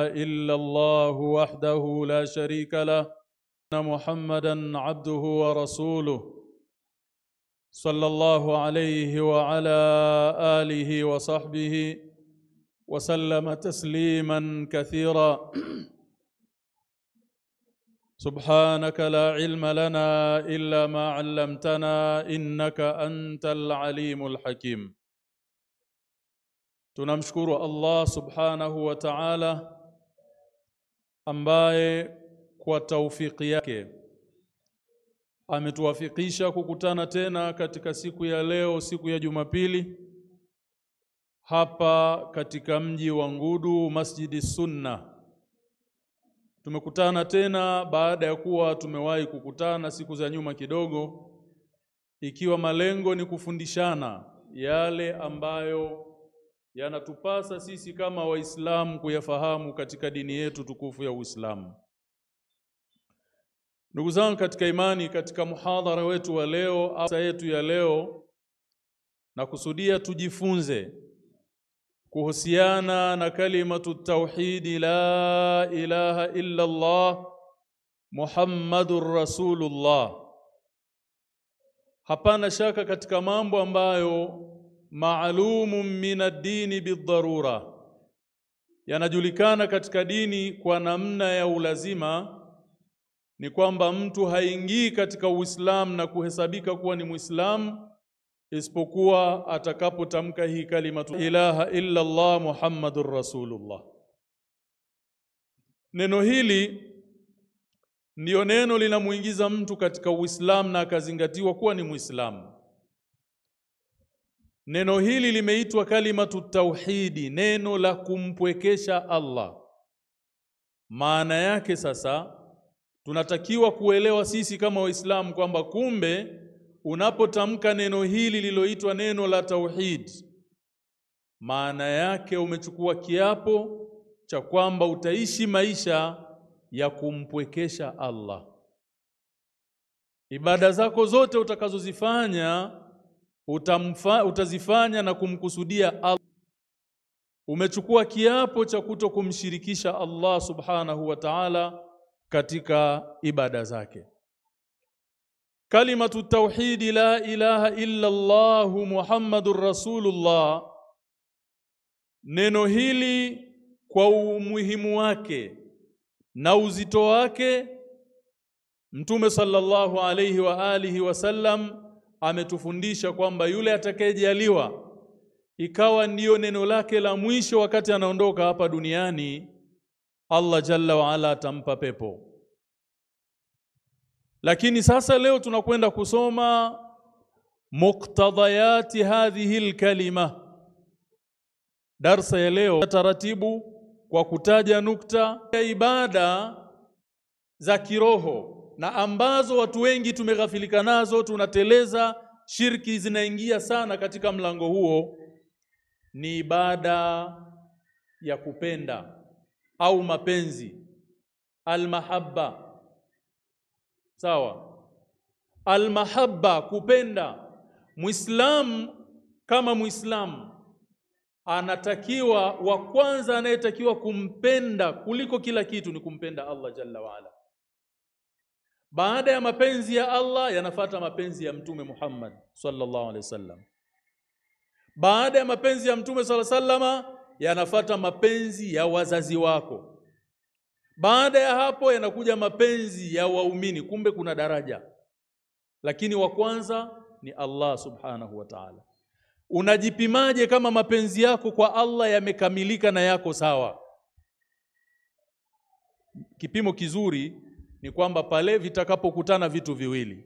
إلا الله وحده لا شريك له أن محمدا عبده ورسوله. صلى الله عليه وعلى آله وصحبه وسلم تسليما كثيرا. سبحانك لا علم لنا إلا ما علمتنا إنك أنت العليم الحكيم. Allah subhanahu wa ta'ala ambaye kwa taufiki yake ametuwafikisha kukutana tena katika siku ya leo, siku ya Jumapili hapa katika mji wa Ngudu, Masjidi Sunna. Tumekutana tena baada ya kuwa tumewahi kukutana siku za nyuma kidogo, ikiwa malengo ni kufundishana yale ambayo yanatupasa sisi kama Waislamu kuyafahamu katika dini yetu tukufu ya Uislamu. Ndugu zangu katika imani, katika muhadhara wetu wa leo au yetu ya leo, na kusudia tujifunze kuhusiana na kalimatu tauhidi la ilaha illa Allah Muhammadur Rasulullah. Hapana shaka katika mambo ambayo maalumun min ad-dini yanajulikana katika dini kwa namna ya ulazima, ni kwamba mtu haingii katika Uislamu na kuhesabika kuwa ni Muislamu isipokuwa atakapotamka hii kalima ilaha illa Allah Muhammadur Rasulullah. Neno hili ndiyo neno linamuingiza mtu katika Uislamu na akazingatiwa kuwa ni Muislamu. Neno hili limeitwa kalimatu tauhidi, neno la kumpwekesha Allah. Maana yake sasa, tunatakiwa kuelewa sisi kama Waislamu kwamba kumbe unapotamka neno hili liloitwa neno la tauhid, maana yake umechukua kiapo cha kwamba utaishi maisha ya kumpwekesha Allah. Ibada zako zote utakazozifanya utamfa, utazifanya na kumkusudia Allah. Umechukua kiapo cha kuto kumshirikisha Allah subhanahu wa ta'ala katika ibada zake. Kalimatu tauhidi la ilaha illa Allah Muhammadur Rasulullah, neno hili kwa umuhimu wake na uzito wake, Mtume sallallahu alayhi wa alihi wasallam ametufundisha kwamba yule atakayejaliwa ikawa ndiyo neno lake la mwisho wakati anaondoka hapa duniani, Allah jalla waala atampa pepo. Lakini sasa leo tunakwenda kusoma muktadhayati hadhihi alkalima. Darsa ya leo taratibu kwa kutaja nukta ya ibada za kiroho na ambazo watu wengi tumeghafilika nazo, tunateleza, shirki zinaingia sana katika mlango huo. Ni ibada ya kupenda au mapenzi, almahabba. Sawa, almahabba, kupenda. Muislamu kama Muislamu anatakiwa, wa kwanza anayetakiwa kumpenda kuliko kila kitu ni kumpenda Allah jalla waala. Baada ya mapenzi ya Allah yanafata mapenzi ya Mtume Muhammad sallallahu alaihi wasallam. Baada ya mapenzi ya Mtume sallallahu alaihi wasallama yanafata mapenzi ya wazazi wako. Baada ya hapo yanakuja mapenzi ya waumini. Kumbe kuna daraja, lakini wa kwanza ni Allah subhanahu wa ta'ala. Unajipimaje kama mapenzi yako kwa Allah yamekamilika na yako sawa? Kipimo kizuri ni kwamba pale vitakapokutana vitu viwili,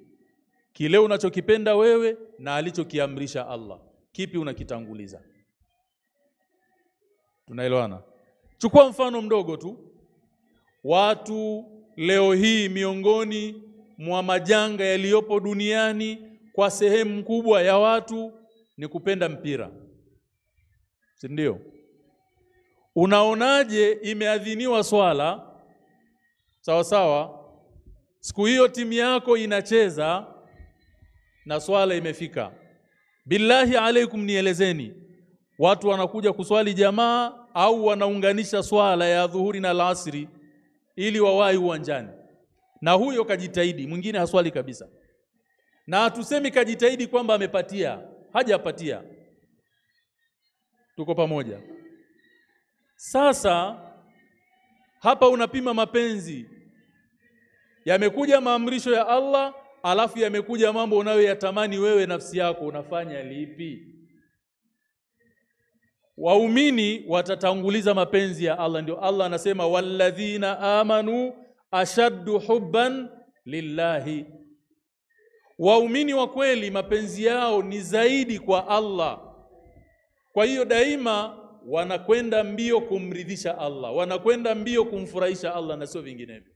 kile unachokipenda wewe na alichokiamrisha Allah, kipi unakitanguliza? Tunaelewana? Chukua mfano mdogo tu. Watu leo hii, miongoni mwa majanga yaliyopo duniani kwa sehemu kubwa ya watu ni kupenda mpira, si ndio? Unaonaje imeadhiniwa swala sawa sawa, siku hiyo timu yako inacheza na swala imefika, billahi alaikum, nielezeni, watu wanakuja kuswali jamaa au wanaunganisha swala ya dhuhuri na lasri ili wawai uwanjani, na huyo kajitahidi, mwingine haswali kabisa. Na hatusemi kajitahidi kwamba amepatia, hajapatia. Tuko pamoja? Sasa hapa unapima mapenzi, yamekuja maamrisho ya Allah, alafu yamekuja mambo unayoyatamani wewe nafsi yako, unafanya lipi? Waumini watatanguliza mapenzi ya Allah. Ndio Allah anasema walladhina amanu ashaddu hubban lillahi, waumini wa kweli mapenzi yao ni zaidi kwa Allah. Kwa hiyo daima wanakwenda mbio kumridhisha Allah, wanakwenda mbio kumfurahisha Allah na sio vinginevyo.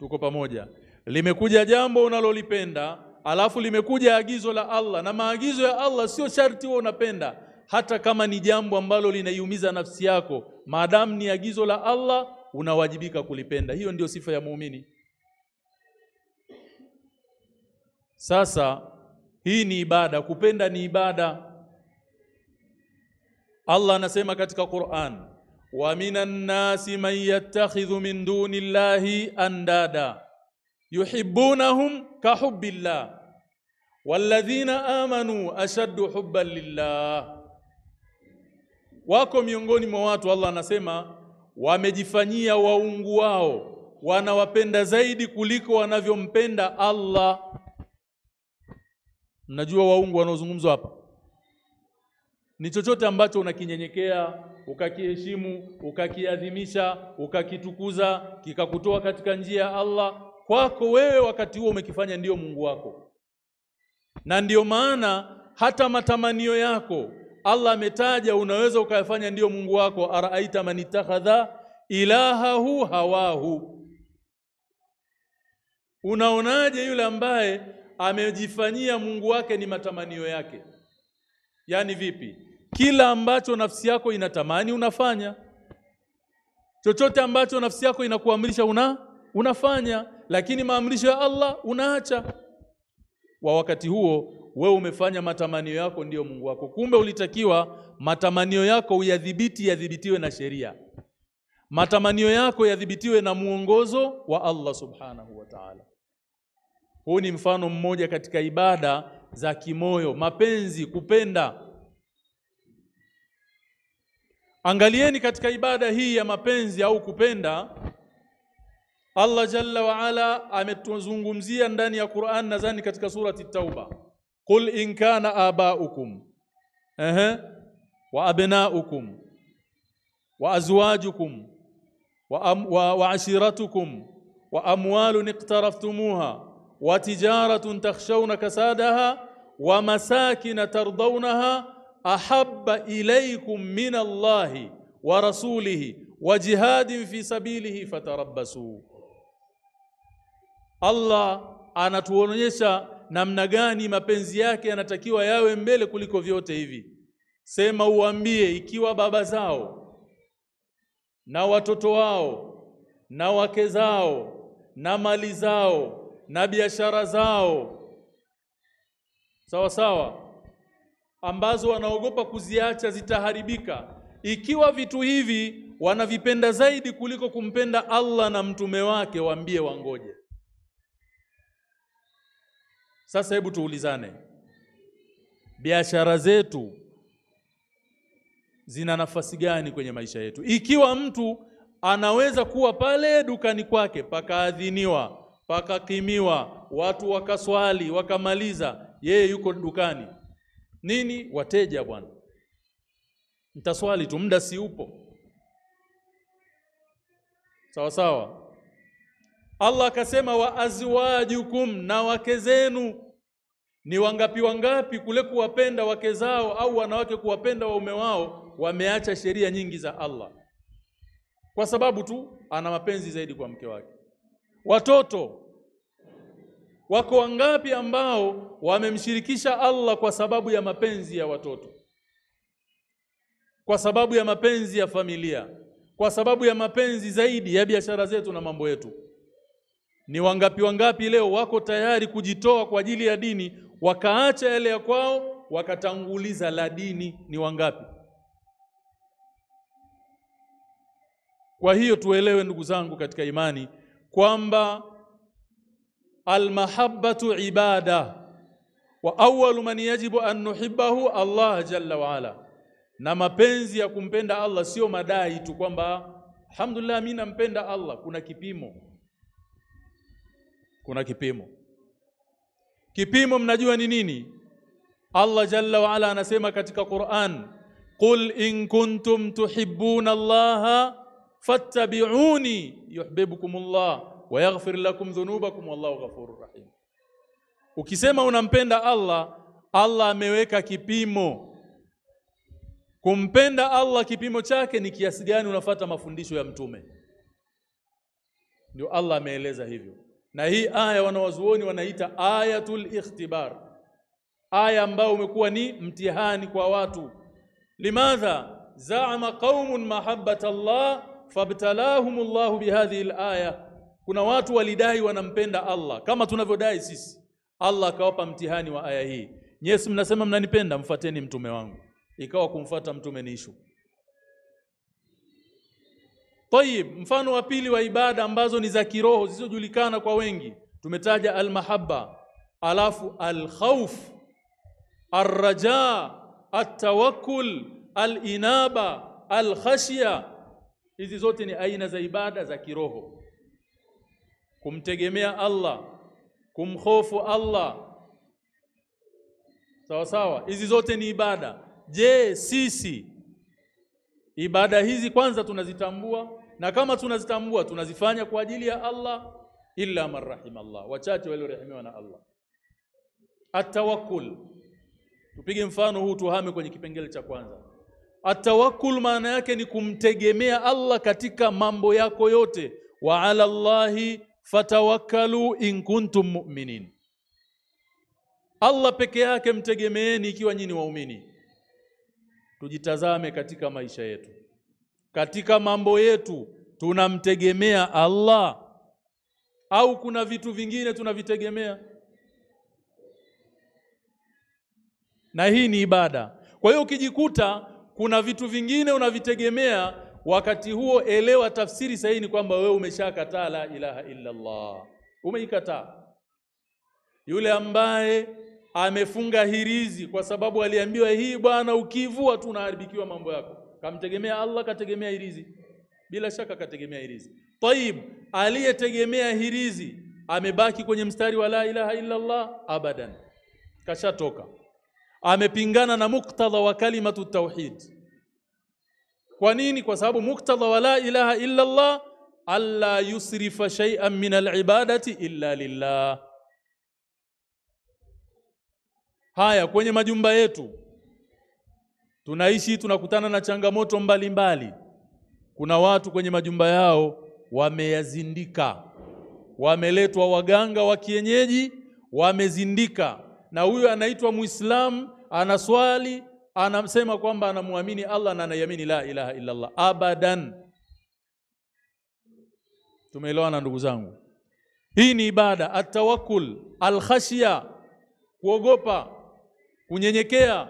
Tuko pamoja? Limekuja jambo unalolipenda alafu limekuja agizo la Allah, na maagizo ya Allah sio sharti wewe unapenda, hata kama ni jambo ambalo linaiumiza nafsi yako, maadamu ni agizo la Allah unawajibika kulipenda. Hiyo ndio sifa ya muumini. Sasa hii ni ibada, kupenda ni ibada. Allah anasema katika Qur'an, wa minan nasi man yattakhidhu min duni llahi andada yuhibbunahum kahubbillah walladhina amanu ashaddu hubban lillah. Wako miongoni mwa watu, Allah anasema wamejifanyia waungu wao, wanawapenda zaidi kuliko wanavyompenda Allah. Mnajua waungu wanaozungumzwa hapa ni chochote ambacho unakinyenyekea, ukakiheshimu, ukakiadhimisha, ukakitukuza, kikakutoa katika njia ya Allah kwako wewe wakati huo umekifanya ndiyo Mungu wako, na ndiyo maana hata matamanio yako Allah ametaja unaweza ukayafanya ndiyo Mungu wako. araaita man ittakhadha ilahahu hawahu, unaonaje yule ambaye amejifanyia Mungu wake ni matamanio yake? Yaani vipi? Kila ambacho nafsi yako inatamani unafanya, chochote ambacho nafsi yako inakuamrisha una unafanya lakini maamrisho ya Allah unaacha. Wa wakati huo wewe umefanya matamanio yako ndiyo Mungu wako. Kumbe ulitakiwa matamanio yako uyadhibiti, yadhibitiwe na sheria. Matamanio yako yadhibitiwe na muongozo wa Allah subhanahu wa ta'ala. Huu ni mfano mmoja katika ibada za kimoyo, mapenzi, kupenda. Angalieni katika ibada hii ya mapenzi au kupenda Allah jalla wa ala ametuzungumzia ndani ya Qur'an, nadhani katika surati Tauba, qul in kana abaukum ehe wa abnaukum wa azwajukum wa, am, wa, wa ashiratukum wa amwalun iqtaraftumuha wa tijaratun takhshawna kasadaha wa masakin tardawnaha ahabba ilaykum min Allahi wa rasulihi wa jihadin fi sabilihi fatarabbasu Allah anatuonyesha namna gani mapenzi yake yanatakiwa yawe mbele kuliko vyote hivi. Sema uambie, ikiwa baba zao na watoto wao na wake zao na mali zao na biashara zao sawa sawa, ambazo wanaogopa kuziacha zitaharibika, ikiwa vitu hivi wanavipenda zaidi kuliko kumpenda Allah na mtume wake, waambie wangoje. Sasa hebu tuulizane, biashara zetu zina nafasi gani kwenye maisha yetu? Ikiwa mtu anaweza kuwa pale dukani kwake pakaadhiniwa, pakakimiwa, watu wakaswali, wakamaliza, yeye yuko dukani nini? Wateja bwana, mtaswali tu, muda si upo. Sawa sawa. Allah akasema wa azwajukum, na wake zenu. Ni wangapi wangapi kule kuwapenda wake zao au wanawake kuwapenda waume wao, wameacha sheria nyingi za Allah kwa sababu tu ana mapenzi zaidi kwa mke wake. Watoto wako wangapi ambao wamemshirikisha Allah kwa sababu ya mapenzi ya watoto, kwa sababu ya mapenzi ya familia, kwa sababu ya mapenzi zaidi ya biashara zetu na mambo yetu. Ni wangapi wangapi leo wako tayari kujitoa kwa ajili ya dini, wakaacha yale ya kwao, wakatanguliza la dini ni wangapi? Kwa hiyo tuelewe ndugu zangu katika imani kwamba almahabbatu ibada wa awwalu man yajibu an nuhibbahu Allah jalla wa ala, na mapenzi ya kumpenda Allah sio madai tu kwamba alhamdulillah mimi nampenda Allah. Kuna kipimo, kuna kipimo. Kipimo mnajua ni nini? Allah jalla wa ala anasema katika Qur'an, qul in kuntum tuhibbuna Allaha fattabi'uni yuhibbukumullah wa yaghfir lakum dhunubakum wallahu ghafurur rahim. Ukisema unampenda Allah, Allah ameweka kipimo. Kumpenda Allah kipimo chake ni kiasi gani unafata mafundisho ya mtume. Ndio Allah ameeleza hivyo. Na hii aya wanawazuoni wanaita ayatul ikhtibar. Aya ambayo umekuwa ni mtihani kwa watu. Limadha zaama qaumun mahabbata Allah fabtalahum Allah bihadhihi alaya. Kuna watu walidai wanampenda Allah kama tunavyodai sisi. Allah akawapa mtihani wa aya hii. Nyesi mnasema mnanipenda, mfateni mtume wangu. Ikawa kumfata mtume ni ishu. Tayib, mfano wa pili wa ibada ambazo ni za kiroho zisizojulikana kwa wengi, tumetaja almahabba, alafu alkhawf, arraja, atawakkul, alinaba, alkhashya. Hizi zote ni aina za ibada za kiroho, kumtegemea Allah, kumhofu Allah. Sawa sawa, hizi zote ni ibada. Je, sisi ibada hizi kwanza tunazitambua? Na kama tunazitambua tunazifanya kwa ajili ya Allah? Illa marhim Allah, wachache waliorehemiwa na Allah. Atawakkul, tupige mfano huu, tuhame kwenye kipengele cha kwanza. Atawakkul maana yake ni kumtegemea Allah katika mambo yako yote. Wa ala Allahi fatawakkalu in kuntum mu'minin, Allah peke yake mtegemeeni ikiwa nyinyi waumini. Tujitazame katika maisha yetu, katika mambo yetu, tunamtegemea Allah au kuna vitu vingine tunavitegemea? Na hii ni ibada. Kwa hiyo ukijikuta kuna vitu vingine unavitegemea, wakati huo elewa tafsiri sahihi ni kwamba wewe umeshakataa la ilaha illa Allah, umeikataa. Yule ambaye amefunga hirizi kwa sababu aliambiwa hii bwana, ukivua tu unaharibikiwa mambo yako, kamtegemea Allah, kategemea hirizi, bila shaka kategemea hirizi. Tayib, aliyetegemea hirizi amebaki kwenye mstari wa la ilaha illa Allah? Abadan, kashatoka, amepingana na muktadha wa kalimatu tauhid. Kwa nini? Kwa sababu muktadha wa la ilaha illa Allah alla yusrifa shay'an min alibadati illa lillah. Haya, kwenye majumba yetu tunaishi, tunakutana na changamoto mbalimbali mbali. Kuna watu kwenye majumba yao wameyazindika, wameletwa waganga wa kienyeji, wamezindika, na huyo anaitwa Muislamu, anaswali, anasema kwamba anamwamini Allah na anaiamini la ilaha illa Allah. Abadan, tumeelewana ndugu zangu? Hii ni ibada, atawakul alkhashya, kuogopa kunyenyekea.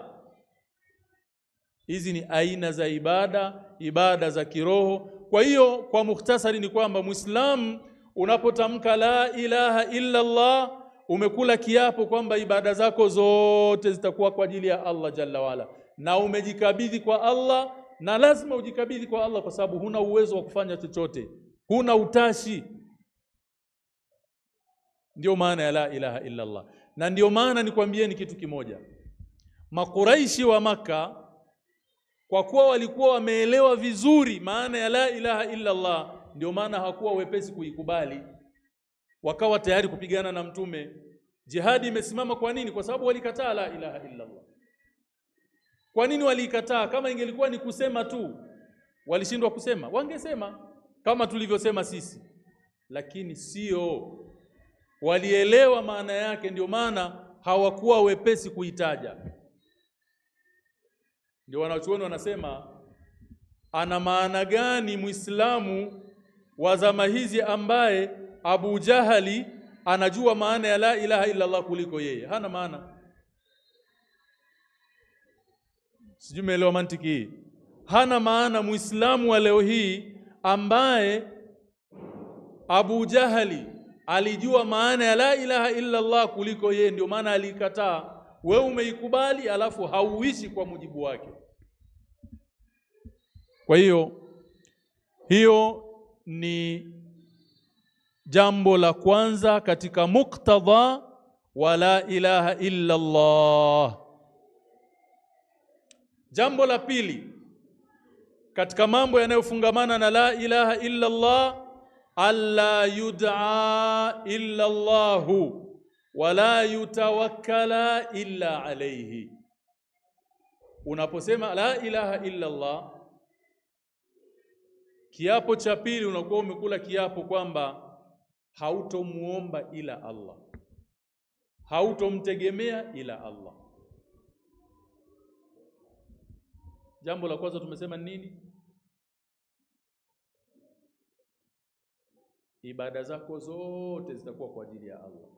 Hizi ni aina za ibada, ibada za kiroho. Kwa hiyo kwa mukhtasari ni kwamba Muislamu unapotamka la ilaha illa Allah, umekula kiapo kwamba ibada zako zote zitakuwa kwa ajili ya Allah jalla waala, na umejikabidhi kwa Allah, na lazima ujikabidhi kwa Allah kwa sababu huna uwezo wa kufanya chochote, huna utashi. Ndio maana ya la ilaha illa Allah, na ndio maana nikwambieni kitu kimoja Makuraishi wa Maka kwa kuwa walikuwa wameelewa vizuri maana ya la ilaha illa Allah, ndio maana hakuwa wepesi kuikubali, wakawa tayari kupigana na Mtume. Jihadi imesimama. Kwa nini? Kwa sababu walikataa la ilaha illa Allah. Kwa nini waliikataa? Kama ingelikuwa ni kusema tu, walishindwa kusema, wangesema kama tulivyosema sisi, lakini sio, walielewa maana yake, ndio maana hawakuwa wepesi kuitaja. Ndio wanachuoni wanasema, ana maana gani Muislamu wa zama hizi ambaye Abu Jahali anajua maana ya la ilaha illa Allah kuliko yeye? Hana maana. Sijui umeelewa mantiki hii? Hana maana Muislamu wa leo hii ambaye Abu Jahali alijua maana ya la ilaha illa Allah kuliko yeye, ndio maana alikataa. We umeikubali, alafu hauishi kwa mujibu wake. Kwa hiyo hiyo ni jambo la kwanza katika muktadha wa la ilaha illa Allah. Jambo la pili katika mambo yanayofungamana na la ilaha illa Allah, alla yud'a illa Allahu wala yutawakkala illa alayhi. Unaposema la ilaha illa Allah, kiapo cha pili unakuwa umekula kiapo kwamba hautomuomba ila Allah, hautomtegemea ila Allah. Jambo la kwanza tumesema ni nini? Ibada zako zote zitakuwa kwa ajili ya Allah.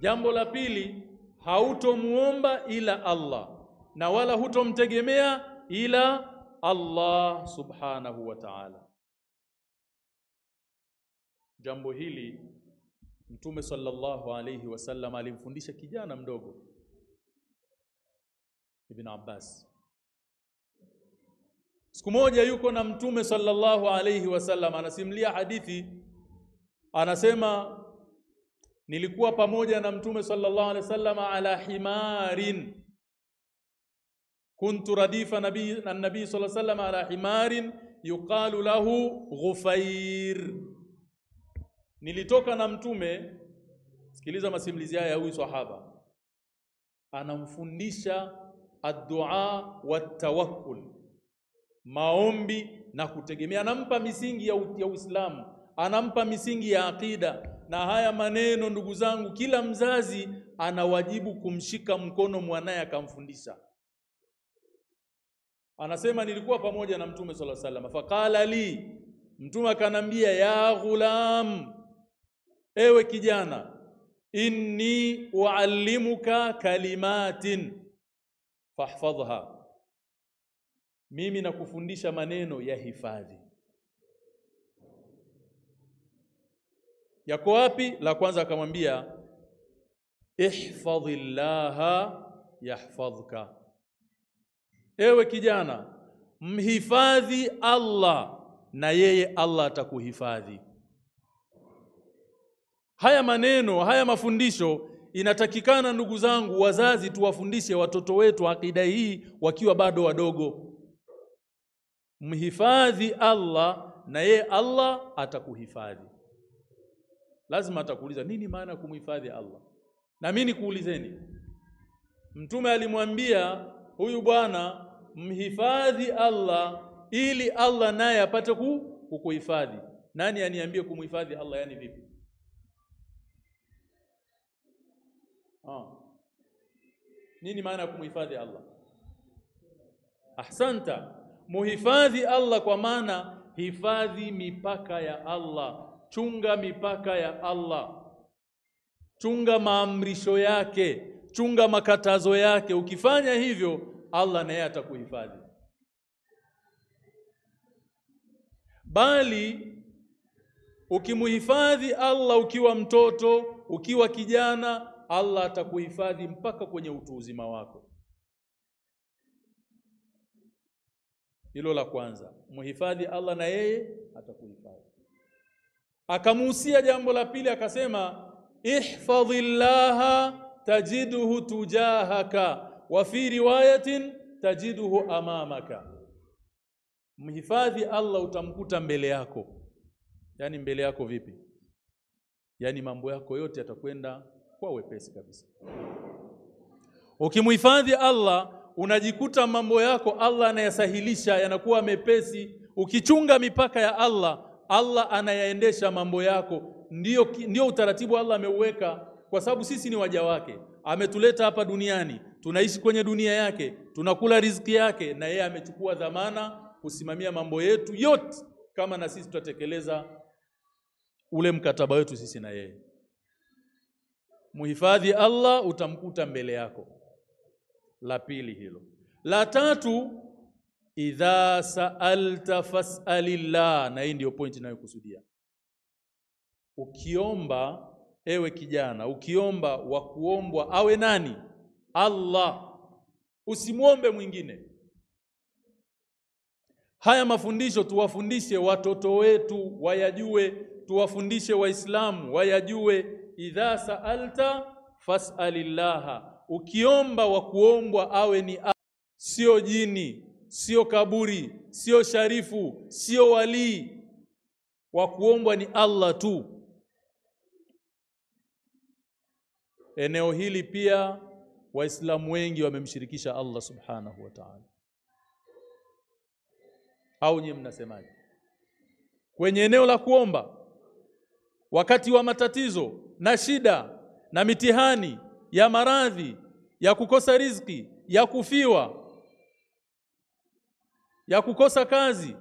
Jambo la pili, hautomuomba ila Allah na wala hutomtegemea ila Allah subhanahu wa ta'ala. Jambo hili Mtume sallallahu alayhi wasallam alimfundisha kijana mdogo Ibn Abbas. Siku moja yuko na Mtume sallallahu alayhi wasallam anasimulia hadithi, anasema nilikuwa pamoja na Mtume sallallahu alayhi wasallam ala himarin. Kuntu radifa nabii na nabii sallallahu alayhi wasallam ala himarin yuqalu lahu Ghufair. Nilitoka na Mtume, sikiliza masimulizi haya ya huyu sahaba, anamfundisha addua wat tawakkul maombi na kutegemea. Anampa misingi ya, Uislamu, anampa misingi ya akida. Na haya maneno ndugu zangu, kila mzazi ana wajibu kumshika mkono mwanaye akamfundisha. Anasema nilikuwa pamoja na Mtume sallallahu alaihi faqala li, Mtume akanambia, ya ghulam, ewe kijana, inni uallimuka kalimatin fahfadhha mimi nakufundisha maneno ya hifadhi. Yako wapi? La kwanza akamwambia ihfadhillaha yahfadhka, ewe kijana, mhifadhi Allah na yeye Allah atakuhifadhi. Haya maneno haya mafundisho inatakikana ndugu zangu, wazazi tuwafundishe watoto wetu akida hii wakiwa bado wadogo. Mhifadhi Allah na ye Allah atakuhifadhi. Lazima atakuuliza nini maana ya kumhifadhi Allah. Na mimi nikuulizeni, Mtume alimwambia huyu bwana mhifadhi Allah ili Allah naye apate kukuhifadhi. Nani aniambie kumhifadhi Allah yani vipi? Ah. Nini maana ya kumhifadhi Allah? Ahsanta. Muhifadhi Allah kwa maana hifadhi mipaka ya Allah, chunga mipaka ya Allah, chunga maamrisho yake, chunga makatazo yake. Ukifanya hivyo, Allah naye atakuhifadhi. Bali ukimuhifadhi Allah ukiwa mtoto, ukiwa kijana, Allah atakuhifadhi mpaka kwenye utu uzima wako. Hilo la kwanza, muhifadhi Allah na yeye atakuhifadhi. Akamuhusia jambo la pili, akasema ihfadhillaha tajiduhu tujahaka wa fi riwayatin tajiduhu amamaka, mhifadhi Allah utamkuta mbele yako. yani mbele yako vipi? Yaani mambo yako yote yatakwenda kwa wepesi kabisa. Ukimhifadhi Allah unajikuta mambo yako Allah anayasahilisha yanakuwa mepesi. Ukichunga mipaka ya Allah, Allah anayaendesha mambo yako. ndio ndiyo utaratibu Allah ameuweka, kwa sababu sisi ni waja wake. Ametuleta hapa duniani, tunaishi kwenye dunia yake, tunakula riziki yake, na yeye amechukua dhamana kusimamia mambo yetu yote, kama na sisi tutatekeleza ule mkataba wetu sisi na yeye. Muhifadhi Allah utamkuta mbele yako. La pili hilo. La tatu, idha saalta fas'alillah, na hii ndiyo pointi inayokusudia. Ukiomba ewe kijana, ukiomba wa kuombwa awe nani? Allah, usimwombe mwingine. Haya mafundisho tuwafundishe watoto wetu wayajue, tuwafundishe Waislamu wayajue. Idha saalta fas'alillaha, ukiomba wa kuombwa awe ni sio jini, sio kaburi, sio sharifu, sio walii. Wa kuombwa ni Allah tu. Eneo hili pia Waislamu wengi wamemshirikisha Allah subhanahu wa ta'ala, au nyinyi mnasemaje? Kwenye eneo la kuomba, wakati wa matatizo na shida na mitihani ya maradhi ya kukosa riziki ya kufiwa ya kukosa kazi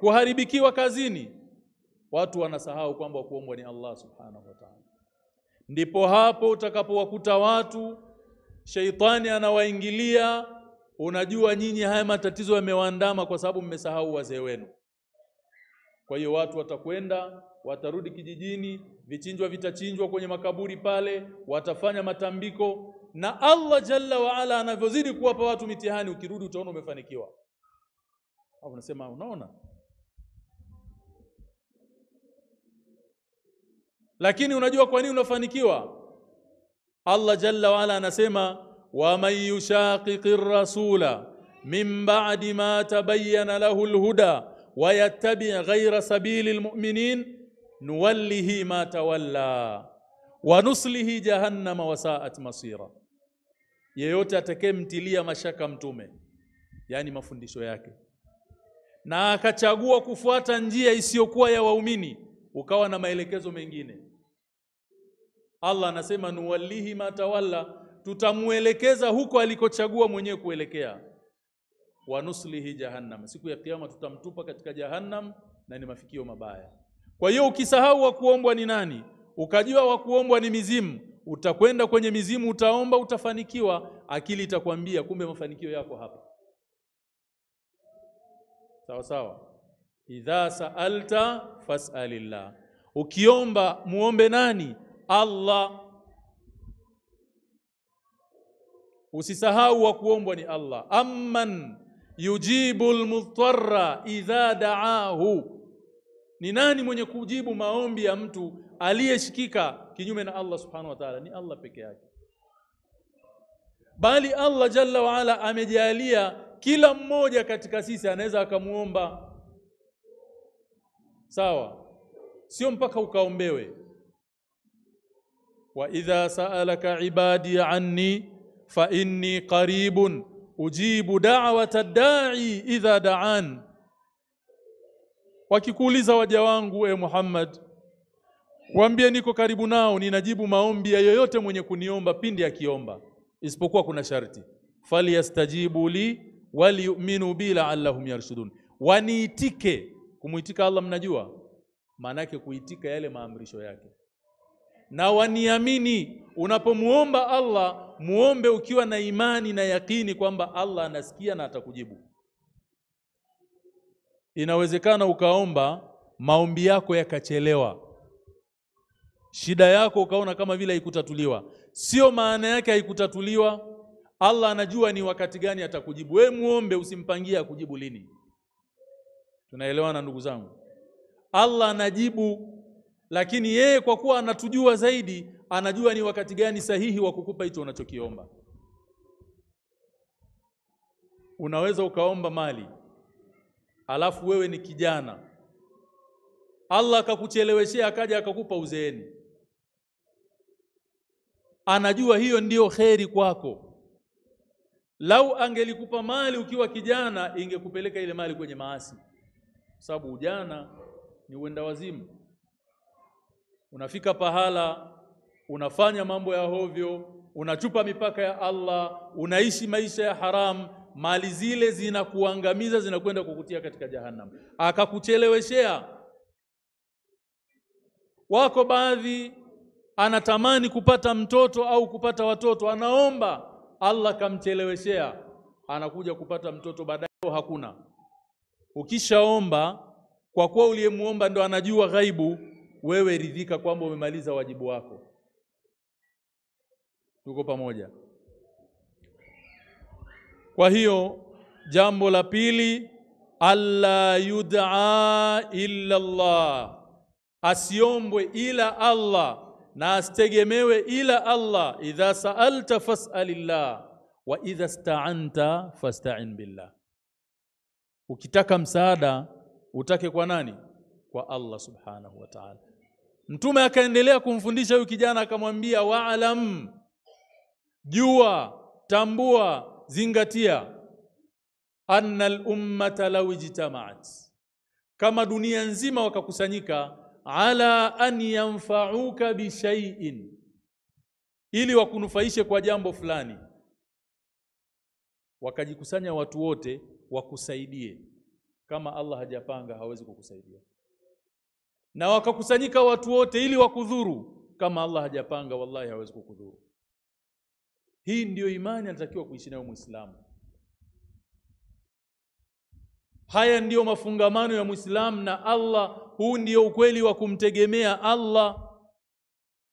kuharibikiwa kazini, watu wanasahau kwamba kuombwa ni Allah subhanahu wa ta'ala. Ndipo hapo utakapowakuta watu sheitani anawaingilia, unajua nyinyi haya matatizo yamewaandama kwa sababu mmesahau wazee wenu. Kwa hiyo watu watakwenda, watarudi kijijini, vichinjwa vitachinjwa kwenye makaburi pale, watafanya matambiko, na Allah jalla waala anavyozidi kuwapa watu mitihani, ukirudi utaona umefanikiwa. Au unasema unaona, lakini unajua kwa nini unafanikiwa? Allah jalla waala anasema waman yushaqiqi rasula min ba'di ma tabayyana lahu alhuda wa yattabi ghayra sabili almu'minin nuwallihi ma tawalla. Wa nuslihi jahannama wasaat masira, yeyote atakayemtilia mashaka mtume, yani mafundisho yake, na akachagua kufuata njia isiyokuwa ya waumini, ukawa na maelekezo mengine. Allah anasema nuwallihi ma tawalla, tutamuelekeza huko alikochagua mwenyewe kuelekea. Wa nuslihi jahannam, siku ya kiyama tutamtupa katika jahannam, na ni mafikio mabaya. Kwa hiyo ukisahau wa kuombwa ni nani, ukajua wa kuombwa ni mizimu, utakwenda kwenye mizimu, utaomba, utafanikiwa. Akili itakwambia kumbe mafanikio yako hapa. Sawa sawa. Idha saalta fas'alillah, ukiomba muombe nani? Allah. Usisahau wa kuombwa ni Allah. Amman yujibu almudtarra idha daahu, ni nani mwenye kujibu maombi ya mtu aliyeshikika kinyume na Allah subhanahu wa ta'ala? Ni Allah peke yake, bali Allah jalla waala amejalia kila mmoja katika sisi anaweza akamuomba. Sawa, sio mpaka ukaombewe wa idha sa'alaka ibadi anni fa inni qaribun ujibu da'wata da'i idha da'an, wakikuuliza waja wangu, e Muhammad, waambie niko karibu nao, ninajibu maombi ya yoyote mwenye kuniomba pindi akiomba, isipokuwa kuna sharti, falyastajibu li waliyuminu bi la'allahum yarshudun, waniitike. Kumuitika Allah mnajua maana yake, kuitika yale maamrisho yake na waniamini. Unapomuomba Allah, muombe ukiwa na imani na yakini kwamba Allah anasikia na atakujibu. Inawezekana ukaomba maombi yako yakachelewa, shida yako ukaona kama vile haikutatuliwa. Sio maana yake haikutatuliwa. Allah anajua ni wakati gani atakujibu. Wewe muombe, usimpangie akujibu lini. Tunaelewana ndugu zangu? Allah anajibu lakini yeye kwa kuwa anatujua zaidi, anajua ni wakati gani sahihi wa kukupa hicho unachokiomba. Unaweza ukaomba mali, alafu wewe ni kijana, Allah akakucheleweshea, akaja akakupa uzeeni. Anajua hiyo ndiyo kheri kwako. Lau angelikupa mali ukiwa kijana, ingekupeleka ile mali kwenye maasi, sababu ujana ni uenda wazimu unafika pahala unafanya mambo ya hovyo, unachupa mipaka ya Allah, unaishi maisha ya haram, mali zile zinakuangamiza, zinakwenda kukutia katika jahannam. Akakucheleweshea. Wako baadhi anatamani kupata mtoto au kupata watoto, anaomba Allah kamcheleweshea, anakuja kupata mtoto baadaye, hakuna. Ukishaomba kwa kuwa uliyemuomba ndo anajua ghaibu, wewe ridhika kwamba umemaliza wajibu wako. Tuko pamoja? Kwa hiyo jambo la pili, alla yud'a illa Allah, asiombwe ila Allah na asitegemewe ila Allah. Idha sa'alta fas'alillah wa idha sta'anta fasta'in billah, ukitaka msaada utake kwa nani? Kwa Allah subhanahu wa ta'ala. Mtume akaendelea kumfundisha huyu kijana akamwambia, wa'lam, jua, tambua, zingatia, anna al-ummata law ijtama'at, kama dunia nzima wakakusanyika, ala an yanfa'uka bi shay'in, ili wakunufaishe kwa jambo fulani, wakajikusanya watu wote wakusaidie, kama Allah hajapanga hawezi kukusaidia. Na wakakusanyika watu wote ili wakudhuru, kama Allah hajapanga, wallahi hawezi kukudhuru. Hii ndiyo imani anatakiwa kuishi nayo Muislamu. Haya ndiyo mafungamano ya Muislamu na Allah. Huu ndiyo ukweli wa kumtegemea Allah.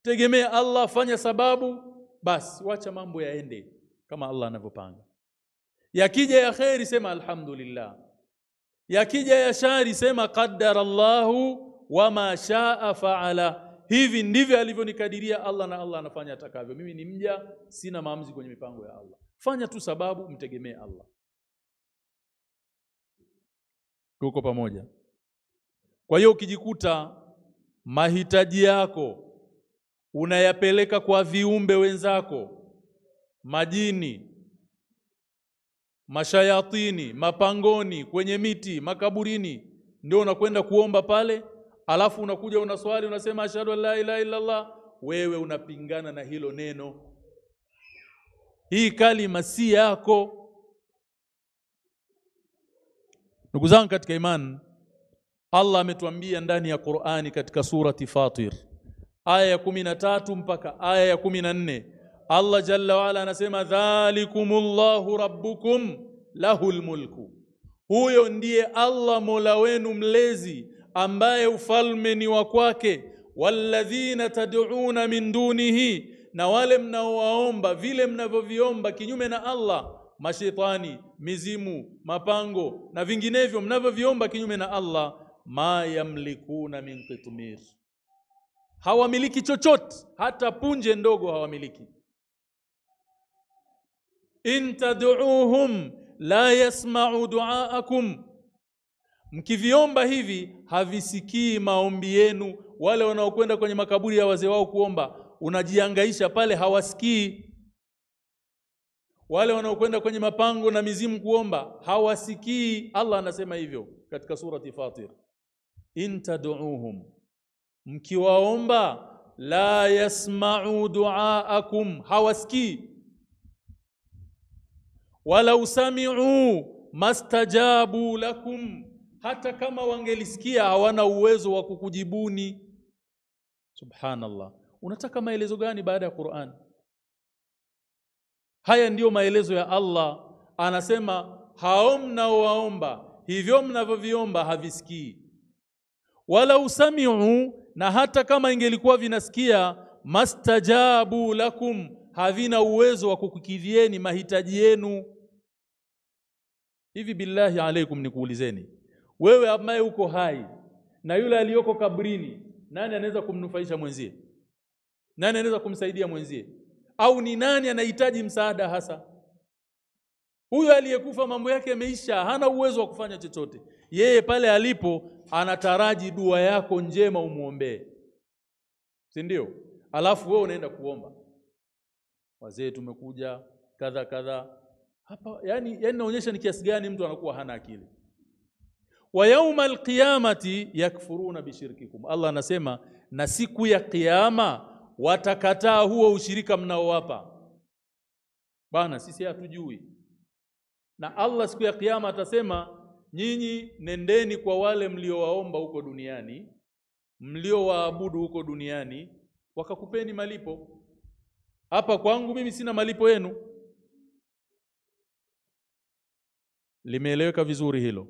Tegemea Allah, fanya sababu, basi wacha mambo yaende kama Allah anavyopanga. Yakija ya kheri, sema alhamdulillah. Yakija ya shari, sema qaddara Allahu wama shaa faala. Hivi ndivyo alivyonikadiria Allah na Allah anafanya atakavyo. Mimi ni mja, sina maamuzi kwenye mipango ya Allah. Fanya tu sababu, mtegemee Allah. Tuko pamoja? Kwa hiyo ukijikuta mahitaji yako unayapeleka kwa viumbe wenzako, majini, mashayatini, mapangoni, kwenye miti, makaburini, ndio unakwenda kuomba pale alafu unakuja unaswali unasema ashhadu la ilaha illa Allah, wewe unapingana na hilo neno. Hii kalima si yako. Ndugu zangu katika imani, Allah ametuambia ndani ya Qur'ani katika surati Fatir aya ya kumi na tatu mpaka aya ya kumi na nne Allah jalla waala anasema dhalikumullahu rabbukum lahul mulku, huyo ndiye Allah mola wenu mlezi ambaye ufalme ni wa kwake. Walladhina tad'una min dunihi, na wale mnaowaomba vile mnavyoviomba kinyume na Allah, mashetani, mizimu, mapango na vinginevyo mnavyoviomba kinyume na Allah, ma yamlikuna min qitmir, hawamiliki chochote, hata punje ndogo hawamiliki. In tad'uuhum la yasma'u du'aakum Mkiviomba hivi havisikii maombi yenu. Wale wanaokwenda kwenye makaburi ya wazee wao kuomba, unajiangaisha pale, hawasikii. Wale wanaokwenda kwenye mapango na mizimu kuomba hawasikii. Allah anasema hivyo katika surati Fatir, intaduuhum, mkiwaomba, la yasma'u du'aakum, hawasikii. wala usami'u mastajabu lakum hata kama wangelisikia hawana uwezo wa kukujibuni. Subhanallah, unataka maelezo gani baada ya Qur'an? Haya ndiyo maelezo ya Allah. Anasema hao mnaowaomba hivyo mnavyoviomba havisikii, wala usamiu, na hata kama ingelikuwa vinasikia, mastajabu lakum, havina uwezo wa kukukidhieni mahitaji yenu. Hivi billahi alaikum, nikuulizeni wewe ambaye uko hai na yule aliyoko kabrini, nani anaweza kumnufaisha mwenzie? Nani anaweza kumsaidia mwenzie? Au ni nani anahitaji msaada hasa? Huyo aliyekufa mambo yake yameisha, hana uwezo wa kufanya chochote. Yeye pale alipo anataraji dua yako njema umwombee, si ndio? Alafu wewe unaenda kuomba, wazee tumekuja kadha kadha hapa. Yani, yani naonyesha ni kiasi gani mtu anakuwa hana akili wa yauma alqiyamati yakfuruna bishirkikum, Allah anasema na siku ya kiyama watakataa huo ushirika mnaowapa. Bana, sisi hatujui. Na Allah siku ya kiyama atasema, nyinyi nendeni kwa wale mliowaomba huko duniani, mliowaabudu huko duniani, wakakupeni malipo. Hapa kwangu mimi sina malipo yenu. Limeeleweka vizuri hilo.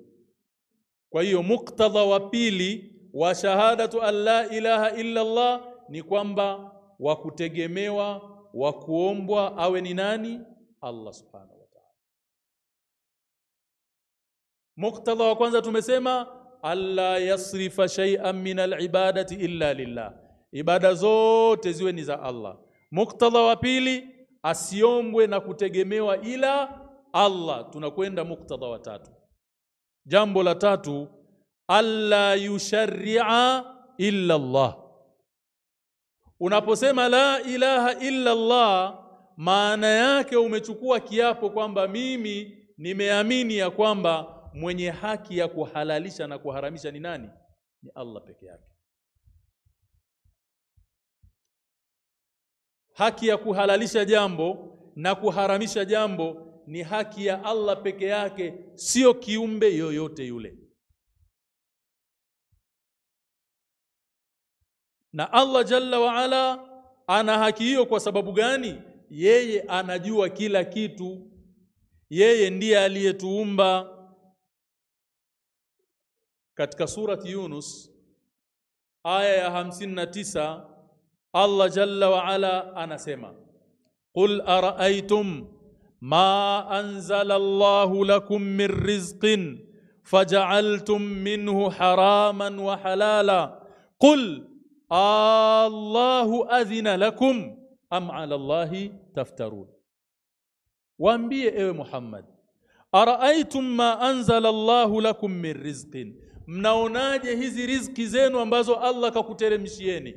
Kwa hiyo muktadha wa pili wa shahadatu an la ilaha illa Allah ni kwamba wa kutegemewa wa kuombwa awe ni nani? Allah subhanahu wa ta'ala. Muktadha wa kwanza tumesema alla yasrifa shay'an min alibadati illa lillah, ibada zote ziwe ni za Allah. Muktadha wa pili asiombwe na kutegemewa ila Allah. Tunakwenda muktadha wa tatu. Jambo la tatu, alla yusharia illa Allah. Unaposema la ilaha illa Allah, maana yake umechukua kiapo kwamba mimi nimeamini ya kwamba mwenye haki ya kuhalalisha na kuharamisha ni nani? Ni Allah peke yake. Haki ya kuhalalisha jambo na kuharamisha jambo ni haki ya Allah peke yake, sio kiumbe yoyote yule. Na Allah jalla wa ala ana haki hiyo kwa sababu gani? Yeye anajua kila kitu, yeye ndiye aliyetuumba. Katika surati Yunus aya ya hamsini na tisa Allah jalla wa ala anasema qul araaitum ma anzala Allahu lakum min rizqin faja'altum minhu haraman wa halala qul Allahu adhina lakum am ala Allahi taftarun, waambie ewe Muhammad, araaitum ma anzala Allahu lakum min rizqin, mnaonaje hizi riziki zenu ambazo Allah kakuteremshieni?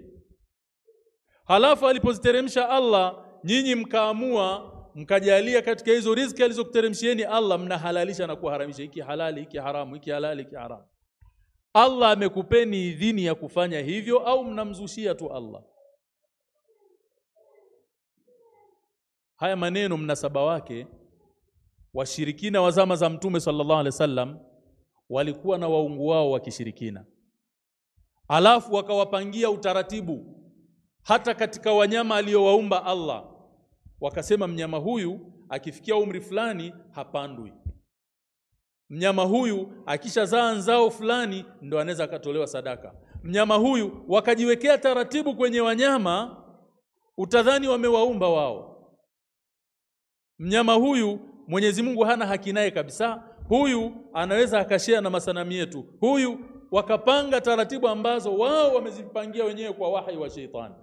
Halafu alipoziteremsha Allah, nyinyi mkaamua mkajalia katika hizo riziki alizokuteremshieni Allah, mnahalalisha na kuharamisha, hiki halali, hiki haramu, hiki halali, hiki haramu. Allah amekupeni idhini ya kufanya hivyo au mnamzushia tu Allah? Haya maneno mnasaba wake, washirikina wa zama za Mtume sallallahu alaihi wasallam walikuwa na waungu wao wa kishirikina, alafu wakawapangia utaratibu hata katika wanyama aliyowaumba Allah. Wakasema mnyama huyu akifikia umri fulani hapandwi mnyama huyu akishazaa nzao fulani ndo anaweza akatolewa sadaka. Mnyama huyu wakajiwekea taratibu kwenye wanyama, utadhani wamewaumba wao. Mnyama huyu Mwenyezi Mungu hana haki naye kabisa, huyu anaweza akashea na masanamu yetu, huyu wakapanga taratibu ambazo wao wamezipangia wenyewe kwa wahi wa sheitani.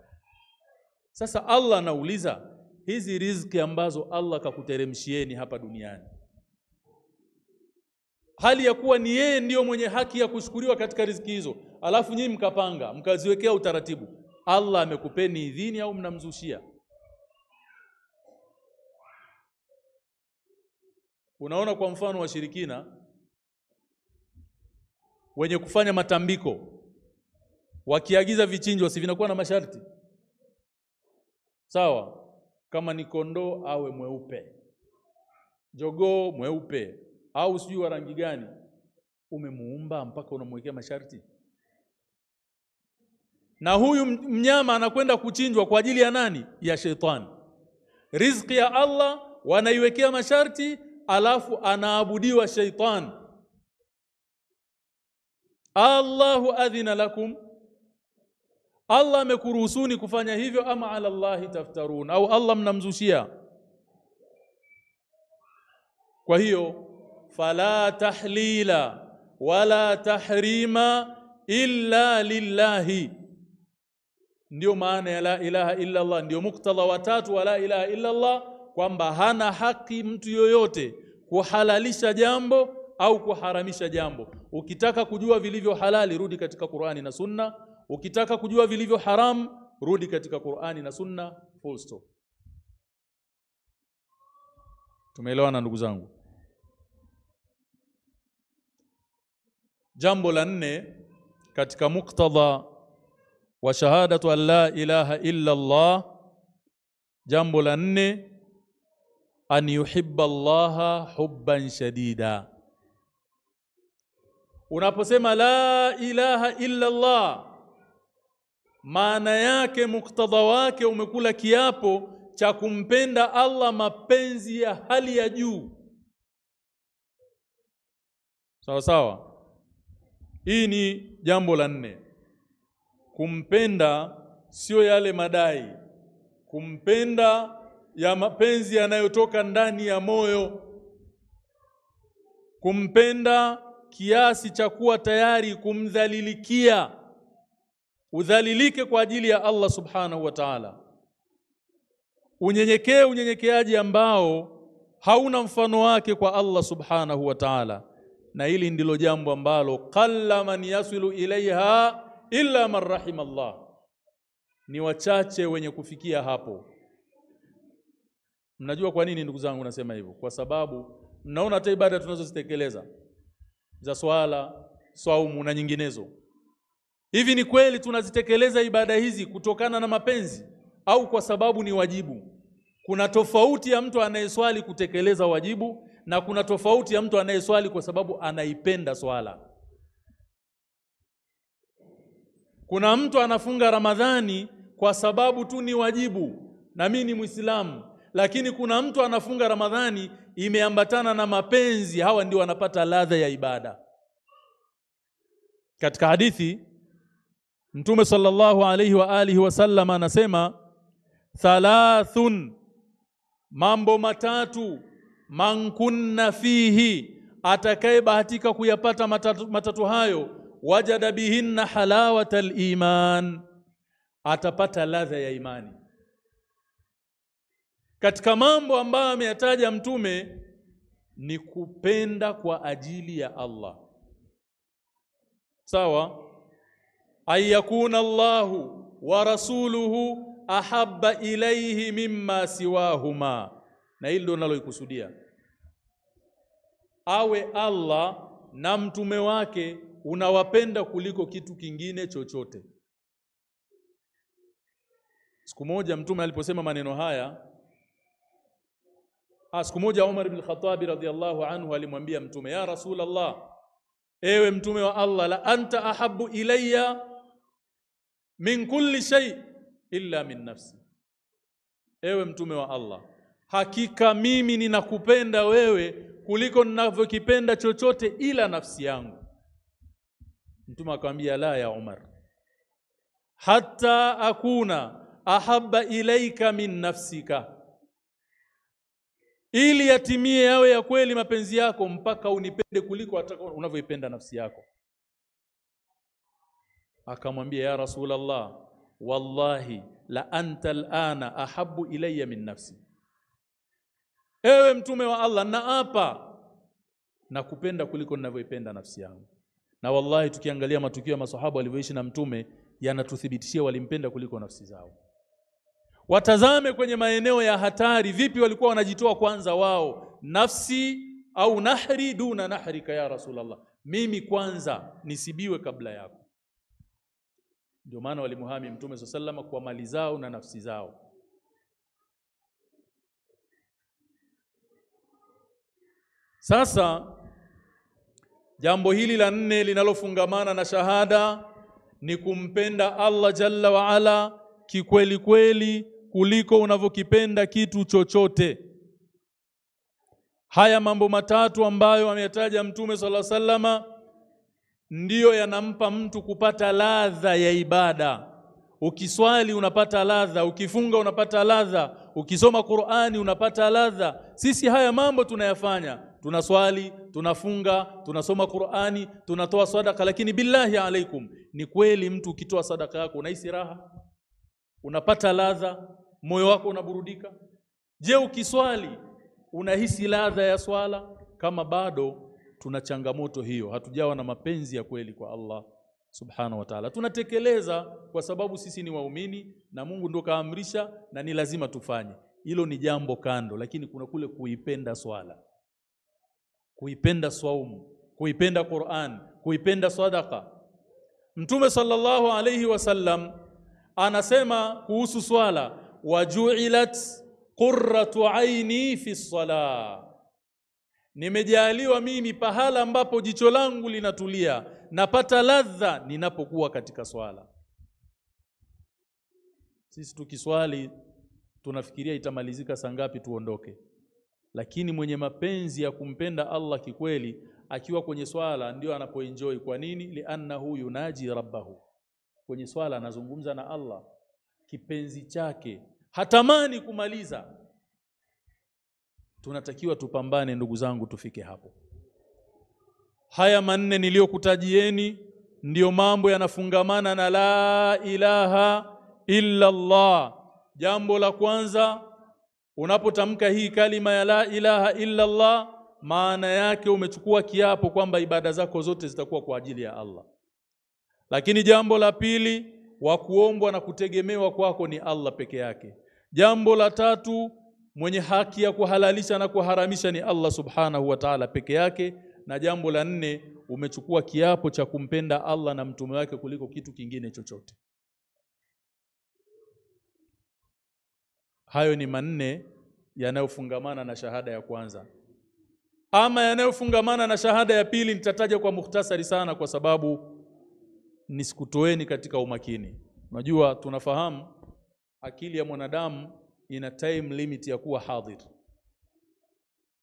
Sasa Allah anauliza hizi riziki ambazo Allah kakuteremshieni hapa duniani hali ya kuwa ni yeye ndiyo mwenye haki ya kushukuriwa katika riziki hizo, alafu nyinyi mkapanga mkaziwekea utaratibu. Allah amekupeni idhini au mnamzushia? Unaona, kwa mfano washirikina wenye kufanya matambiko wakiagiza vichinjwa, si vinakuwa na masharti sawa? Kama ni kondoo awe mweupe, jogoo mweupe au sijui wa rangi gani, umemuumba mpaka unamwekea masharti? Na huyu mnyama anakwenda kuchinjwa kwa ajili ya nani? Ya shetani. Riziki ya Allah wanaiwekea masharti, alafu anaabudiwa shetani. Allahu adhina lakum, Allah amekuruhusuni kufanya hivyo, ama ala Allahi taftarun, au Allah mnamzushia. Kwa hiyo fala tahlila wala tahrima illa lillahi, ndiyo maana ya la ilaha illa Allah, ndiyo muktadha wa tatu wa la ilaha illa Allah, kwamba hana haki mtu yoyote kuhalalisha jambo au kuharamisha jambo. Ukitaka kujua vilivyo halali, rudi katika Qur'ani na Sunna. Ukitaka kujua vilivyo haram, rudi katika Qur'ani na Sunna, full stop. Tumeelewana ndugu zangu? Jambo la nne katika muktadha wa shahadatu an la ilaha illa Allah, jambo la nne an yuhibba Allaha hubban shadida. Unaposema la ilaha illa Allah, maana yake muktadha wake umekula kiapo cha kumpenda Allah mapenzi ya hali ya juu sawa sawa. Hii ni jambo la nne. Kumpenda sio yale madai, kumpenda ya mapenzi yanayotoka ndani ya moyo, kumpenda kiasi cha kuwa tayari kumdhalilikia, udhalilike kwa ajili ya Allah subhanahu wa ta'ala, unyenyekee unyenyekeaji ambao hauna mfano wake kwa Allah subhanahu wa ta'ala. Na hili ndilo jambo ambalo qalla man yasilu ilaiha illa man rahima Allah, ni wachache wenye kufikia hapo. Mnajua kwa nini ndugu zangu nasema hivyo? Kwa sababu mnaona hata ibada tunazozitekeleza za swala, saumu na nyinginezo, hivi ni kweli tunazitekeleza ibada hizi kutokana na mapenzi au kwa sababu ni wajibu? Kuna tofauti ya mtu anayeswali kutekeleza wajibu na kuna tofauti ya mtu anayeswali kwa sababu anaipenda swala. Kuna mtu anafunga Ramadhani kwa sababu tu ni wajibu, na mimi ni Muislamu, lakini kuna mtu anafunga Ramadhani imeambatana na mapenzi. Hawa ndio wanapata ladha ya ibada. Katika hadithi Mtume sallallahu alayhi wa alihi wasallam anasema thalathun, mambo matatu, man kunna fihi, atakayebahatika kuyapata matatu, matatu hayo, wajada bihinna halawata aliman, atapata ladha ya imani. Katika mambo ambayo ameyataja Mtume ni kupenda kwa ajili ya Allah, sawa an yakuna Allahu wa rasuluhu ahabba ilayhi mimma siwahuma, na hili ndio naloikusudia, awe Allah na mtume wake unawapenda kuliko kitu kingine chochote. Siku moja mtume aliposema maneno haya, ah, siku moja Umar ibn Khattab radhiyallahu anhu alimwambia mtume, ya Rasulullah, ewe mtume wa Allah, la anta ahabbu ilayya min kulli shay illa min nafsi, ewe mtume wa Allah, hakika mimi ninakupenda wewe kuliko ninavyokipenda chochote ila nafsi yangu. Mtume akamwambia, la ya Umar, hatta akuna ahabba ilaika min nafsika, ili yatimie yawe ya kweli mapenzi yako mpaka unipende kuliko unavyoipenda nafsi yako. Akamwambia, ya Rasulullah, wallahi la anta alana ahabu ilayya min nafsi, ewe mtume wa Allah, naapa na kupenda kuliko ninavyoipenda nafsi yangu. Na wallahi tukiangalia matukio ya masahaba walivyoishi na mtume yanatuthibitishia walimpenda kuliko nafsi zao. Watazame kwenye maeneo ya hatari, vipi walikuwa wanajitoa kwanza wao, nafsi au nahri duna nahrika ya Rasulullah, mimi kwanza nisibiwe kabla yako. Ndio maana walimuhami mtume swalla sallam kwa mali zao na nafsi zao. Sasa jambo hili la nne linalofungamana na shahada ni kumpenda Allah jalla wa ala kikweli kweli kuliko unavyokipenda kitu chochote. Haya mambo matatu ambayo ameyataja mtume swalla sallama ndiyo yanampa mtu kupata ladha ya ibada. Ukiswali unapata ladha, ukifunga unapata ladha, ukisoma Qur'ani unapata ladha. Sisi haya mambo tunayafanya, tunaswali, tunafunga, tunasoma Qur'ani, tunatoa sadaka, lakini billahi alaikum, ni kweli mtu ukitoa sadaka yako unahisi raha, unapata ladha, moyo wako unaburudika? Je, ukiswali unahisi ladha ya swala? Kama bado tuna changamoto hiyo, hatujawa na mapenzi ya kweli kwa Allah subhanahu wa ta'ala. Tunatekeleza kwa sababu sisi ni waumini na Mungu ndo kaamrisha na ni lazima tufanye. Hilo ni jambo kando, lakini kuna kule kuipenda swala, kuipenda swaumu, kuipenda Qur'an, kuipenda sadaka. Mtume sallallahu alayhi wasallam anasema kuhusu swala, wajuilat qurratu aini fi salah Nimejaliwa mimi pahala ambapo jicho langu linatulia, napata ladha ninapokuwa katika swala. Sisi tukiswali tunafikiria itamalizika saa ngapi tuondoke, lakini mwenye mapenzi ya kumpenda Allah kikweli akiwa kwenye swala ndio anapoenjoy. Kwa nini? liannahu yunaji rabbahu, kwenye swala anazungumza na Allah kipenzi chake, hatamani kumaliza. Tunatakiwa tupambane, ndugu zangu, tufike hapo. Haya manne niliyokutajieni ndiyo mambo yanafungamana na la ilaha illa Allah. Jambo la kwanza, unapotamka hii kalima ya la ilaha illa Allah, maana yake umechukua kiapo kwamba ibada zako zote zitakuwa kwa ajili ya Allah. Lakini jambo la pili, wa kuombwa na kutegemewa kwako ni Allah peke yake. Jambo la tatu, mwenye haki ya kuhalalisha na kuharamisha ni Allah subhanahu wa ta'ala peke yake. Na jambo la nne, umechukua kiapo cha kumpenda Allah na mtume wake kuliko kitu kingine chochote. Hayo ni manne yanayofungamana na shahada ya kwanza. Ama yanayofungamana na shahada ya pili nitataja kwa muhtasari sana, kwa sababu nisikutoeni katika umakini. Unajua, tunafahamu akili ya mwanadamu ina time limit ya kuwa hadhir.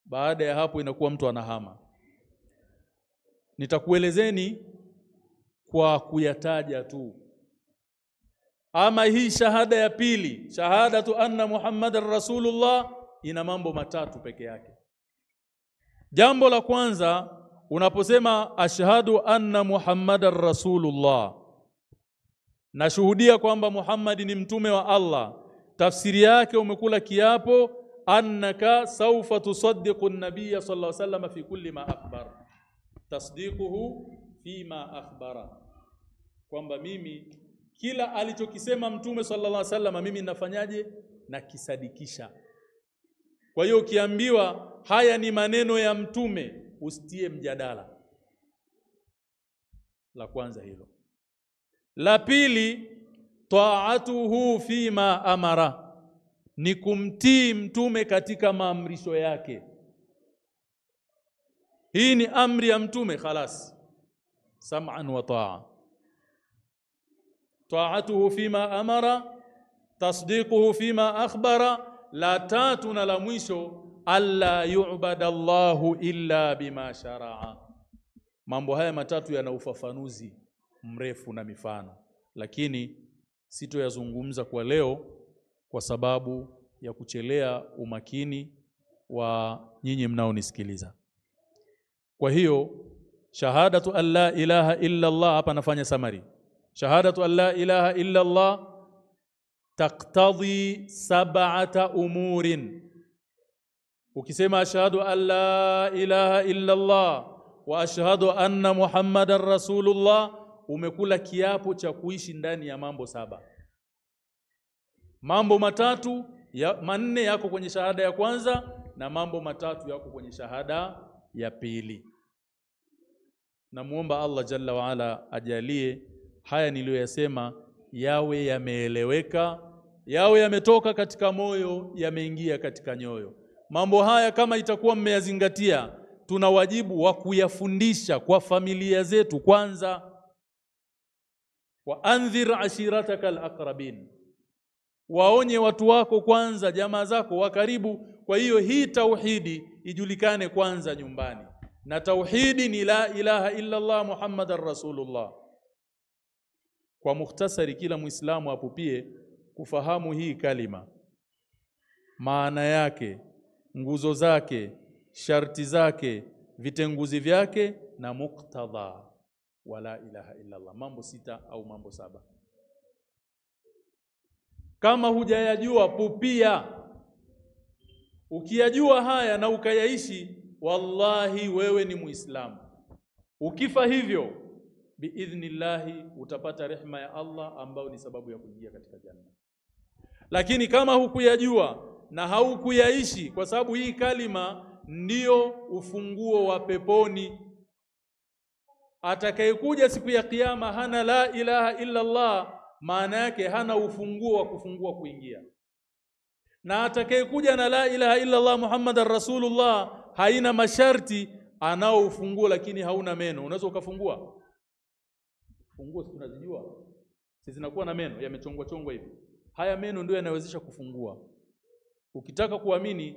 Baada ya hapo inakuwa mtu anahama. Nitakuelezeni kwa kuyataja tu. Ama hii shahada ya pili, shahadatu anna Muhammadar Rasulullah, ina mambo matatu peke yake. Jambo la kwanza, unaposema ashhadu anna Muhammadar Rasulullah, nashuhudia kwamba Muhammad ni mtume wa Allah, tafsiri yake umekula kiapo annaka sawfa tusaddiqu an-nabiyya sallallahu alayhi wasallam fi kulli ma akhbar tasdiquhu fi ma akhbara, kwamba mimi kila alichokisema mtume sallallahu alaihi wasallam mimi nafanyaje Nakisadikisha. Kwa hiyo ukiambiwa haya ni maneno ya mtume, usitie mjadala. La kwanza hilo. La pili, taatuhu fima amara, ni kumtii mtume katika maamrisho yake. Hii ni amri ya mtume, khalas, sam'an wa taa taatuhu fima amara tasdiquhu fima akhbara. La tatu na la mwisho, alla yu'bada Allahu illa bima sharaa. Mambo haya matatu yana ufafanuzi mrefu na mifano, lakini sitoyazungumza kwa leo kwa sababu ya kuchelea umakini wa nyinyi mnaonisikiliza. Kwa hiyo shahadatu an la ilaha illa Allah, hapa nafanya summary shahadatu an la ilaha illa Allah taktadhi sab'ata umurin. Ukisema ashhadu an la ilaha illa Allah wa ashhadu anna Muhammadan Rasulullah, umekula kiapo cha kuishi ndani ya mambo saba. Mambo matatu ya, manne yako kwenye shahada ya kwanza na mambo matatu yako kwenye shahada ya pili. Namuomba Allah jalla waala ajalie haya niliyoyasema yawe yameeleweka, yawe yametoka katika moyo, yameingia katika nyoyo. Mambo haya kama itakuwa mmeyazingatia, tuna wajibu wa kuyafundisha kwa familia zetu kwanza. Wa andhir ashirataka alaqrabin, waonye watu wako kwanza, jamaa zako wa karibu. Kwa hiyo hii tauhidi ijulikane kwanza nyumbani, na tauhidi ni la ilaha illa Allah Muhammadar Rasulullah. Kwa mukhtasari, kila Muislamu apupie kufahamu hii kalima, maana yake, nguzo zake, sharti zake, vitenguzi vyake na muktadha wa la ilaha illa Allah, mambo sita au mambo saba. Kama hujayajua pupia, ukiyajua haya na ukayaishi, wallahi wewe ni Muislamu. Ukifa hivyo biidhnillahi utapata rehma ya Allah ambayo ni sababu ya kuingia katika janna. Lakini kama hukuyajua na haukuyaishi, kwa sababu hii kalima ndiyo ufunguo wa peponi. Atakayekuja siku ya Kiyama hana la ilaha illa Allah, maana yake hana ufunguo wa kufungua kuingia, na atakayekuja na la ilaha illa Allah Muhammadar Rasulullah haina masharti, anao ufunguo lakini hauna meno. Unaweza ukafungua funguo si tunazijua, si zinakuwa na meno yamechongwa chongwa hivi. Haya meno ndio yanawezesha kufungua. Ukitaka kuamini,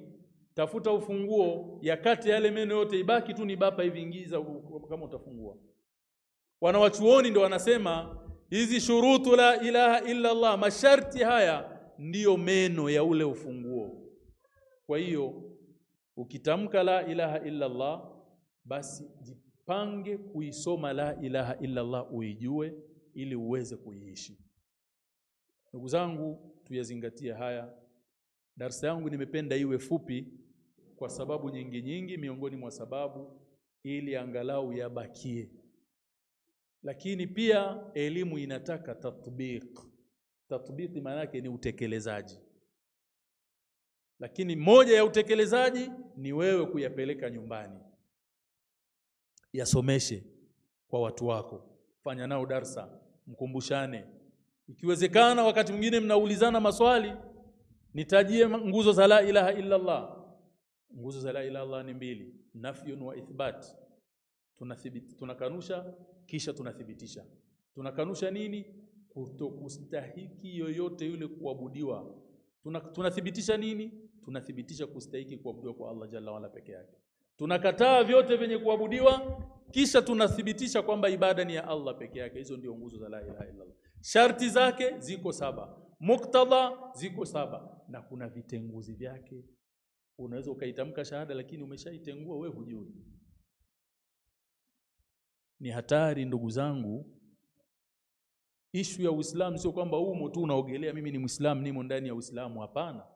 tafuta ufunguo ya kati yale meno yote, ibaki tu ni bapa hivi, ingiza kama utafungua. Wanawachuoni ndio wanasema hizi shurutu la ilaha illa Allah, masharti haya ndiyo meno ya ule ufunguo. Kwa hiyo ukitamka la ilaha illa Allah, basi jipange kuisoma la ilaha illa Allah, uijue ili uweze kuiishi. Ndugu zangu, tuyazingatie haya. Darsa yangu nimependa iwe fupi kwa sababu nyingi nyingi, miongoni mwa sababu ili angalau yabakie, lakini pia elimu inataka tatbiq. Tatbiqi maana ni utekelezaji, lakini moja ya utekelezaji ni wewe kuyapeleka nyumbani, yasomeshe kwa watu wako, fanya nao darsa, mkumbushane. Ikiwezekana, wakati mwingine mnaulizana maswali, nitajie nguzo za la ilaha illa Allah. Nguzo za la ilaha illa Allah ni mbili, nafyun wa ithbat. Tunathibiti, tunakanusha kisha tunathibitisha. Tunakanusha nini? Kutokustahiki yoyote yule kuabudiwa. Tuna, tunathibitisha nini? Tunathibitisha kustahiki kuabudiwa kwa Allah jalla wala peke yake. Tunakataa vyote vyenye kuabudiwa, kisha tunathibitisha kwamba ibada ni ya Allah peke yake. Hizo ndio nguzo za la ilaha illa Allah. Sharti zake ziko saba, muktadha ziko saba, na kuna vitenguzi vyake. Unaweza ukaitamka shahada lakini umeshaitengua we hujui. Ni hatari ndugu zangu. Ishu ya Uislamu sio kwamba umo tu unaogelea, mimi ni Muislamu, nimo ndani ya Uislamu. Hapana,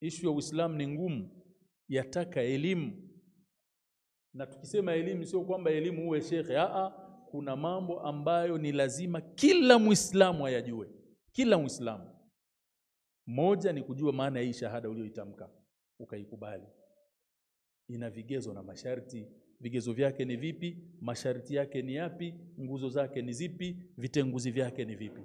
ishu ya Uislamu ni ngumu, yataka elimu. Na tukisema elimu sio kwamba elimu uwe shekhe, a, kuna mambo ambayo ni lazima kila Muislamu ayajue, kila Muislamu. Moja ni kujua maana ya hii shahada uliyoitamka ukaikubali, ina vigezo na masharti. Vigezo vyake ni vipi? Masharti yake ni yapi? Nguzo zake ni zipi? Vitenguzi vyake ni vipi?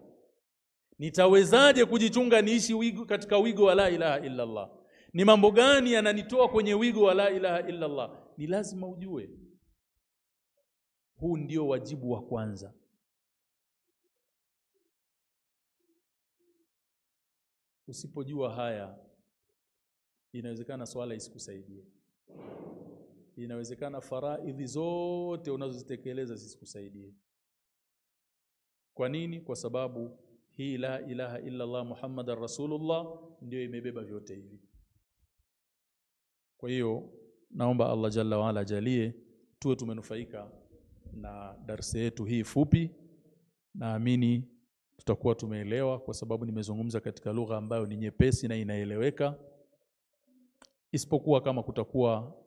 Nitawezaje kujichunga niishi wigo katika wigo wa la ilaha illa Allah? Ni mambo gani yananitoa kwenye wigo wa la ilaha illa Allah? Ni lazima ujue. Huu ndio wajibu wa kwanza. Usipojua haya, inawezekana swala isikusaidie, inawezekana faraidhi zote unazozitekeleza zisikusaidie. Kwa nini? Kwa sababu hii la ilaha illa Allah Muhammadar Rasulullah ndio imebeba vyote hivi. Kwa hiyo naomba Allah jalla waala ajalie tuwe tumenufaika na darsa yetu hii fupi. Naamini tutakuwa tumeelewa, kwa sababu nimezungumza katika lugha ambayo ni nyepesi na inaeleweka, isipokuwa kama kutakuwa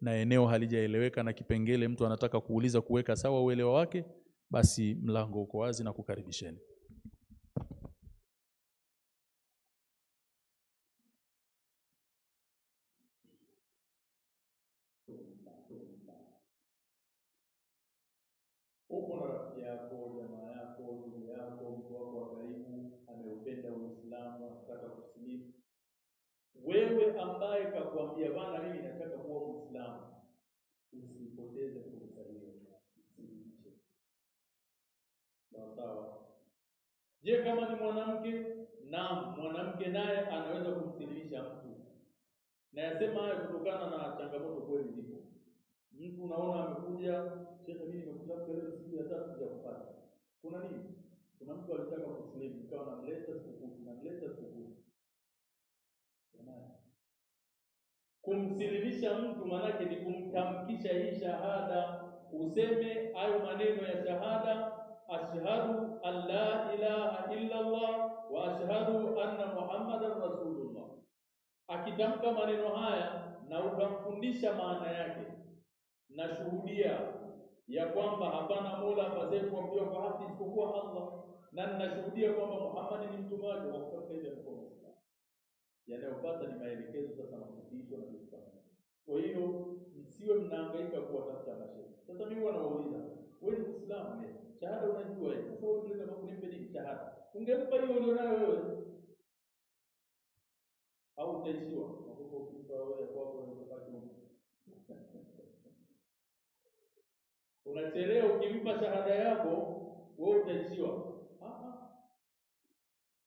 na eneo halijaeleweka na kipengele mtu anataka kuuliza kuweka sawa uelewa wake, basi mlango uko wazi na kukaribisheni. Uko na rafiki yako, jamaa yako, ndugu yako, mtu wako wa karibu ameupenda Uislamu, anataka kusilimu. Wewe ambaye bana, Je, kama ni mwanamke? Naam, mwanamke naye anaweza kumsilimisha mtu. Nayasema haya kutokana na changamoto kweli zipo. Mtu unaona amekuja, shehe, mimi nimekuja leo siku ya tatu sijakupata. Kuna nini? Kuna mtu alitaka kusilimu, ikawa namleta sikukuu, namleta sikukuu. Jamani, kumsilimisha mtu maanake ni kumtamkisha hii shahada, useme hayo maneno ya shahada, ashhadu an la ilaha illa Allah wa ashhadu anna Muhammadan rasulullah. Akitamka maneno haya na ukamfundisha maana yake, nashuhudia ya kwamba hapana mola apasaye kuabudiwa kwa haki isipokuwa Allah, na ninashuhudia kwamba Muhammad ni mtume wake, wa kutamka mkono. Yanayopata ni maelekezo sasa, mafundisho na hivyo. Kwa hiyo msiwe mnahangaika kuwatafuta mashehe. Sasa mimi wanauliza wewe ni Muislamu shahada unajua sasa wewe unataka kumpe ni shahada? Ungempa hiyo ulionayo wewe au utaishiwa nakupa ukimpa wewe kwako utabaki huko. Unachelewa ukimpa shahada yako wewe utaishiwa.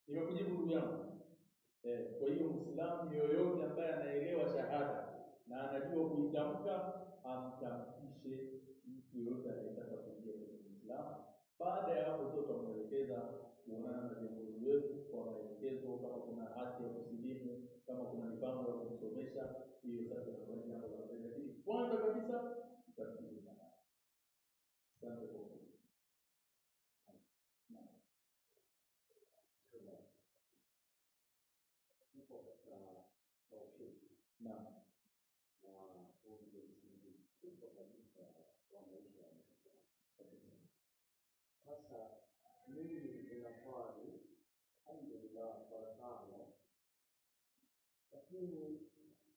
Nimekujibu ndugu yangu. Eh, kwa hiyo Muislamu yoyote ambaye anaelewa shahada na anajua kuitamka amtamkishe mtu yoyote anayetaka kuingia. Baada ya hapo tutamwelekeza kuonana na viongozi wetu kwa maelekezo, kama kuna hati ya kusilimu, kama kuna mipango ya kumsomesha, hiyo sasa inakuwa jambo la mbele. Lakini kwanza kabisa tutamkishe. Asante kwa kusikiliza. Naam. Tupo katika tauhidi Naam. na huu ndio msingi mkubwa kabisa wa maisha ya mwanadamu. Sasa mimi nina swali, alhamdulillah, swala tano, lakini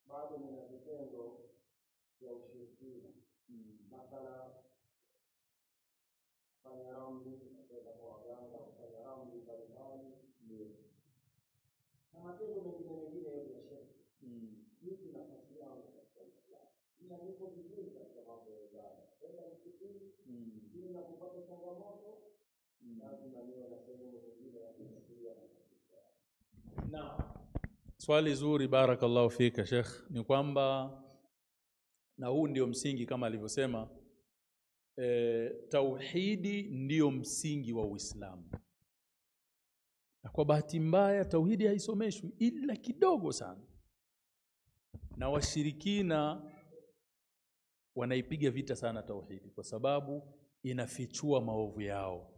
bado nina vitendo vya ushirikina. Mathala kufanya ramli, kwenda kwa waganga, kufanya ramli mbalimbali na matendo mengine mengine yote ya shirki. Mm. Vipi nafasi yangu katika Uislamu? Ila niko vizuri katika mambo ya ibada, kwenda msikitini Mm. ili na kupata changamoto, Mm. lazima niwe na sehemu nyingine ya kufikiria matatizo yangu. Naam. Swali zuri, barakallahu fika Sheikh, ni kwamba na huu ndio msingi kama alivyosema e, tauhidi ndio msingi wa Uislamu, na kwa bahati mbaya tauhidi haisomeshwi ila kidogo sana, na washirikina wanaipiga vita sana tauhidi kwa sababu inafichua maovu yao.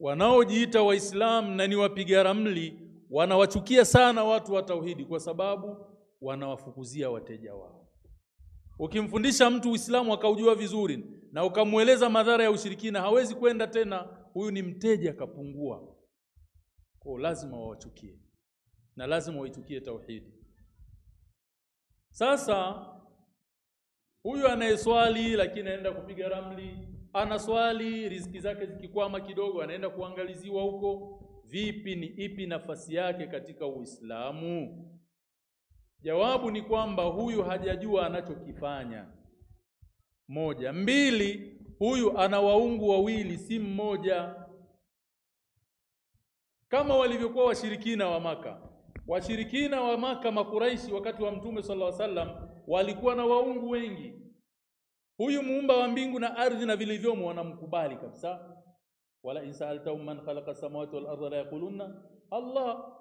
Wanaojiita Waislamu na ni wapiga ramli wanawachukia sana watu wa tauhidi kwa sababu wanawafukuzia wateja wao. Ukimfundisha mtu Uislamu akaujua vizuri na ukamweleza madhara ya ushirikina, hawezi kwenda tena, huyu ni mteja akapungua Kwa lazima wawachukie na lazima waichukie tauhidi. Sasa huyu anayeswali lakini anaenda kupiga ramli, anaswali riziki zake zikikwama kidogo, anaenda kuangaliziwa huko. Vipi, ni ipi nafasi yake katika Uislamu? Jawabu ni kwamba huyu hajajua anachokifanya. Moja, mbili, huyu ana waungu wawili, si mmoja, kama walivyokuwa washirikina wa Maka. Washirikina wa Maka, Makuraishi, wakati wa Mtume sallallahu alaihi wasallam walikuwa na waungu wengi. Huyu muumba wa mbingu na ardhi na vilivyomo wanamkubali kabisa. Wala in man khalaqa samawati wal arda la yaquluna Allah.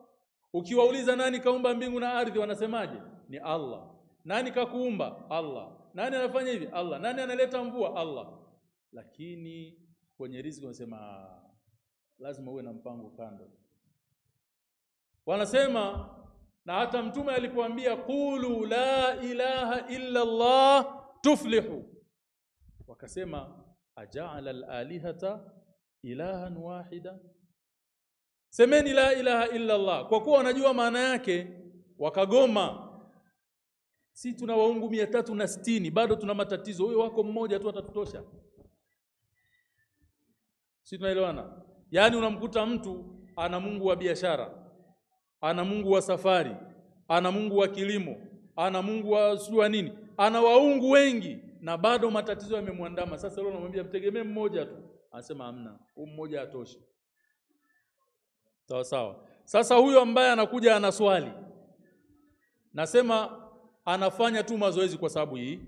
Ukiwauliza nani kaumba mbingu na ardhi, wanasemaje? Ni Allah. Nani kakuumba? Allah. Nani anafanya hivi? Allah. Nani analeta mvua? Allah. Lakini kwenye riziki wanasema "Ah, lazima uwe na mpango kando. Wanasema na hata mtume alipoambia qulu la ilaha illa Allah tuflihu, wakasema ajaala al-alihata ilahan wahida, semeni la ilaha illa Allah. Kwa kuwa wanajua maana yake, wakagoma. Si tuna waungu mia tatu na sitini bado tuna matatizo, huyo wako mmoja tu atatutosha. Si tunaelewana? Yaani unamkuta mtu ana Mungu wa biashara, ana Mungu wa safari, ana Mungu wa kilimo, ana Mungu wa sijua nini, ana waungu wengi na bado matatizo yamemwandama. Sasa leo namwambia mtegemee mmoja tu, anasema hamna, huu mmoja hatoshi. Sawa sawa. Sasa huyo ambaye anakuja ana swali, nasema anafanya tu mazoezi kwa sababu hii.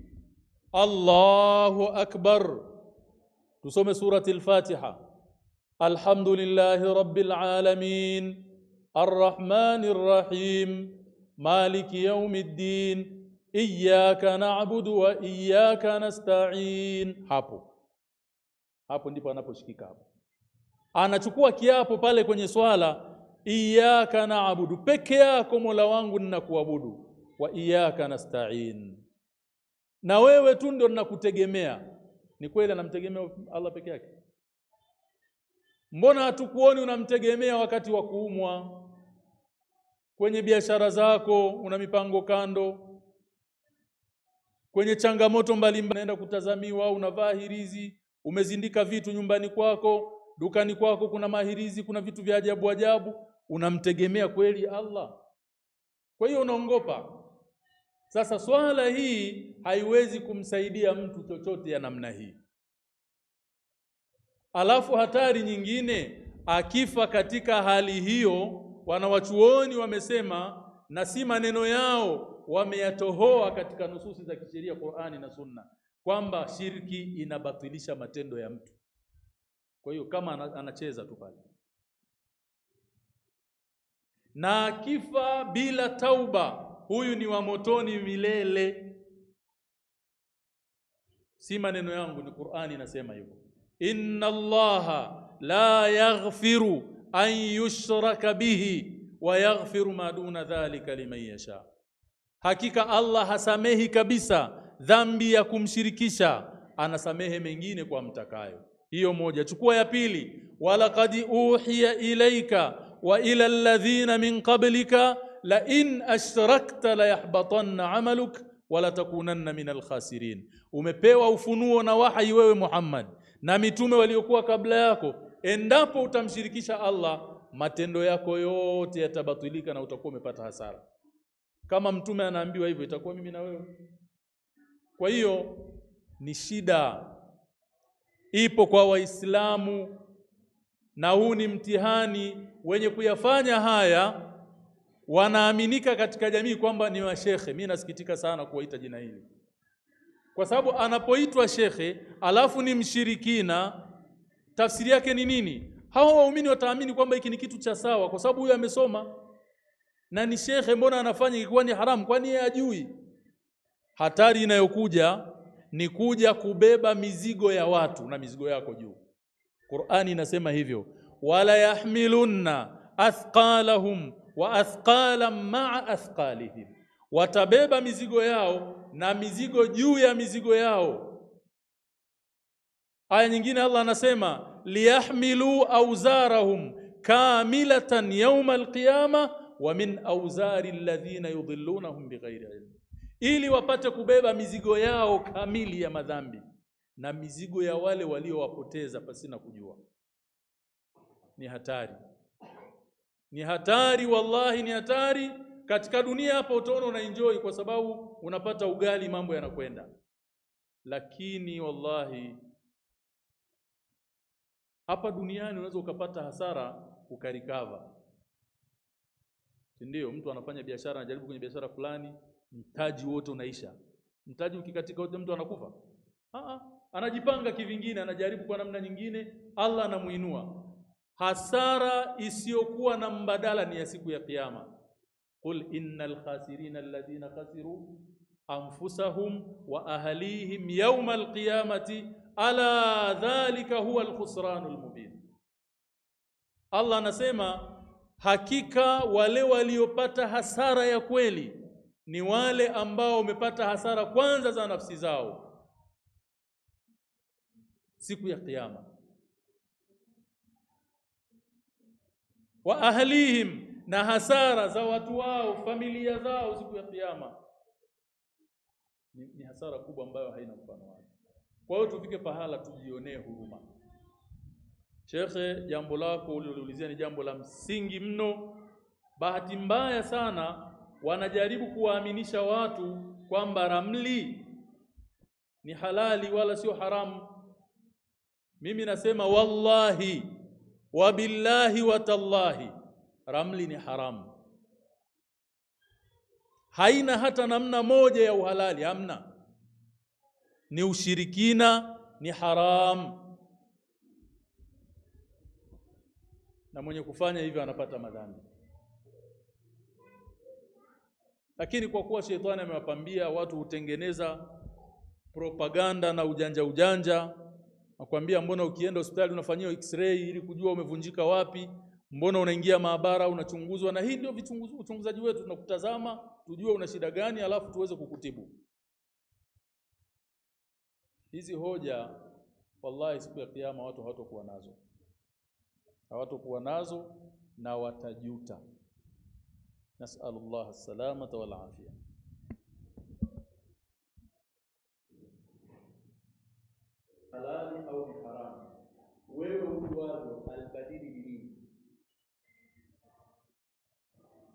Allahu akbar, tusome surati al-Fatiha. Alhamdulillahi rabbil alamin arrahmanir rahim maliki yawmiddin iyyaka na'budu wa iyyaka nasta'in. Hapo hapo ndipo anaposhikika hapo, anachukua kiapo pale kwenye swala, iyyaka na'budu, peke yako Mola wangu ninakuabudu, wa iyyaka nasta'in, na wewe tu ndio ninakutegemea. Ni kweli anamtegemea Allah peke yake? Mbona hatukuoni unamtegemea wakati wa kuumwa? Kwenye biashara zako una mipango kando, kwenye changamoto mbalimbali unaenda kutazamiwa, unavaa hirizi, umezindika vitu nyumbani kwako, dukani kwako kuna mahirizi, kuna vitu vya ajabu ajabu, unamtegemea kweli Allah? Kwa hiyo unaongopa. Sasa swala hii haiwezi kumsaidia mtu chochote ya namna hii. Alafu hatari nyingine, akifa katika hali hiyo, wanawachuoni wamesema, na si maneno yao, wameyatohoa katika nususi za kisheria Qur'ani na Sunna, kwamba shirki inabatilisha matendo ya mtu. Kwa hiyo kama anacheza tu pale, na akifa bila tauba, huyu ni wa motoni milele. Si maneno yangu, ni Qur'ani inasema hivyo. Inna Allaha la yaghfiru an yushraka bihi wa yaghfiru ma duna dhalika liman yasha, hakika Allah hasamehi kabisa dhambi ya kumshirikisha, anasamehe mengine kwa mtakayo. Hiyo moja. Chukua ya pili, walaqad uhiya ilaika wa ila alladhina min qablika la in ashrakta la yahbatanna amaluk wala takunanna min alkhasirin. Umepewa ufunuo na wahyi wewe Muhammad na mitume waliokuwa kabla yako, endapo utamshirikisha Allah, matendo yako yote yatabatilika na utakuwa umepata hasara. Kama mtume anaambiwa hivyo, itakuwa mimi na wewe. Kwa hiyo ni shida ipo kwa Waislamu, na huu ni mtihani. Wenye kuyafanya haya wanaaminika katika jamii kwamba ni washekhe. Mimi nasikitika sana kuwaita jina hili, kwa sababu anapoitwa shekhe alafu ni mshirikina, tafsiri yake ni nini? Hao waumini wataamini kwamba hiki ni kitu cha sawa, kwa sababu huyu amesoma na ni shekhe. Mbona anafanya ikiwa ni haramu? Kwani yeye ajui? Hatari inayokuja ni kuja kubeba mizigo ya watu na mizigo yako juu. Qur'ani inasema hivyo, wala yahmilunna athqalahum wa athqalan ma'a athqalihim, watabeba mizigo yao na mizigo juu ya mizigo yao. Aya nyingine Allah anasema liyahmilu awzarahum kamilatan yawma alqiyama wa min awzari alladhina yudhillunahum bighairi ilm, ili wapate kubeba mizigo yao kamili ya madhambi na mizigo ya wale waliowapoteza pasina kujua. Ni hatari, ni hatari, wallahi ni hatari. Katika dunia hapa utaona una enjoy kwa sababu unapata ugali, mambo yanakwenda, lakini wallahi hapa duniani unaweza ukapata hasara ukarikava, ndio? Mtu anafanya biashara, anajaribu kwenye biashara fulani, mtaji wote unaisha. Mtaji ukikatika wote, mtu anakufa? Aa, anajipanga kivingine, anajaribu kwa namna nyingine, Allah anamuinua. Hasara isiyokuwa na mbadala ni ya siku ya Kiyama. Qul innal khasirina alladhina khasiru anfusahum wa ahlihim yawma alqiyamati ala dhalika huwa alkhusranu almubin. Allah anasema hakika wale waliopata hasara ya kweli ni wale ambao wamepata hasara kwanza za nafsi zao siku ya Kiyama, wa ahlihim, na hasara za watu wao, familia zao siku ya Kiyama. Ni, ni hasara kubwa ambayo haina mfano wake. Kwa hiyo tufike pahala tujionee huruma. Shekhe, jambo lako uliloulizia ni jambo la msingi mno. Bahati mbaya sana wanajaribu kuwaaminisha watu kwamba ramli ni halali wala sio haramu. Mimi nasema wallahi wa billahi wa tallahi, ramli ni haramu, haina hata namna moja ya uhalali, hamna. Ni ushirikina, ni haramu, na mwenye kufanya hivyo anapata madhambi. Lakini kwa kuwa shetani amewapambia watu hutengeneza propaganda na ujanja ujanja nakwambia, mbona ukienda hospitali unafanyiwa x-ray ili kujua umevunjika wapi? Mbona unaingia maabara unachunguzwa? Na hii ndio uchunguzaji wetu, tunakutazama tujue una shida gani, alafu tuweze kukutibu. Hizi hoja wallahi, siku ya Kiyama watu hawatakuwa nazo, hawatakuwa nazo na watajuta. Nasalullah الله wal afia. halali au ni haramu, wewe ujuavyo albadili ni nini?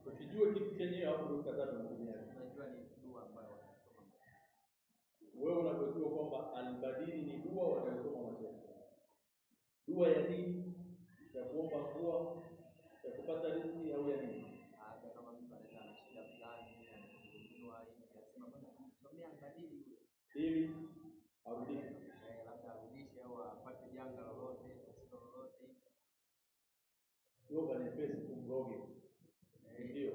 Ukijua kitu chenyewe hapo ndio ukataka kutumia. Unajua ni dua ambayo wanasoma. Wewe unapojua kwamba albadili ni dua wanayosoma mashehe, dua ya nini? Ya kuomba mvua, ya kupata Eh, arudishe lolote, tatizo lolote. Lugha nyepesi, tumroge. Ndio,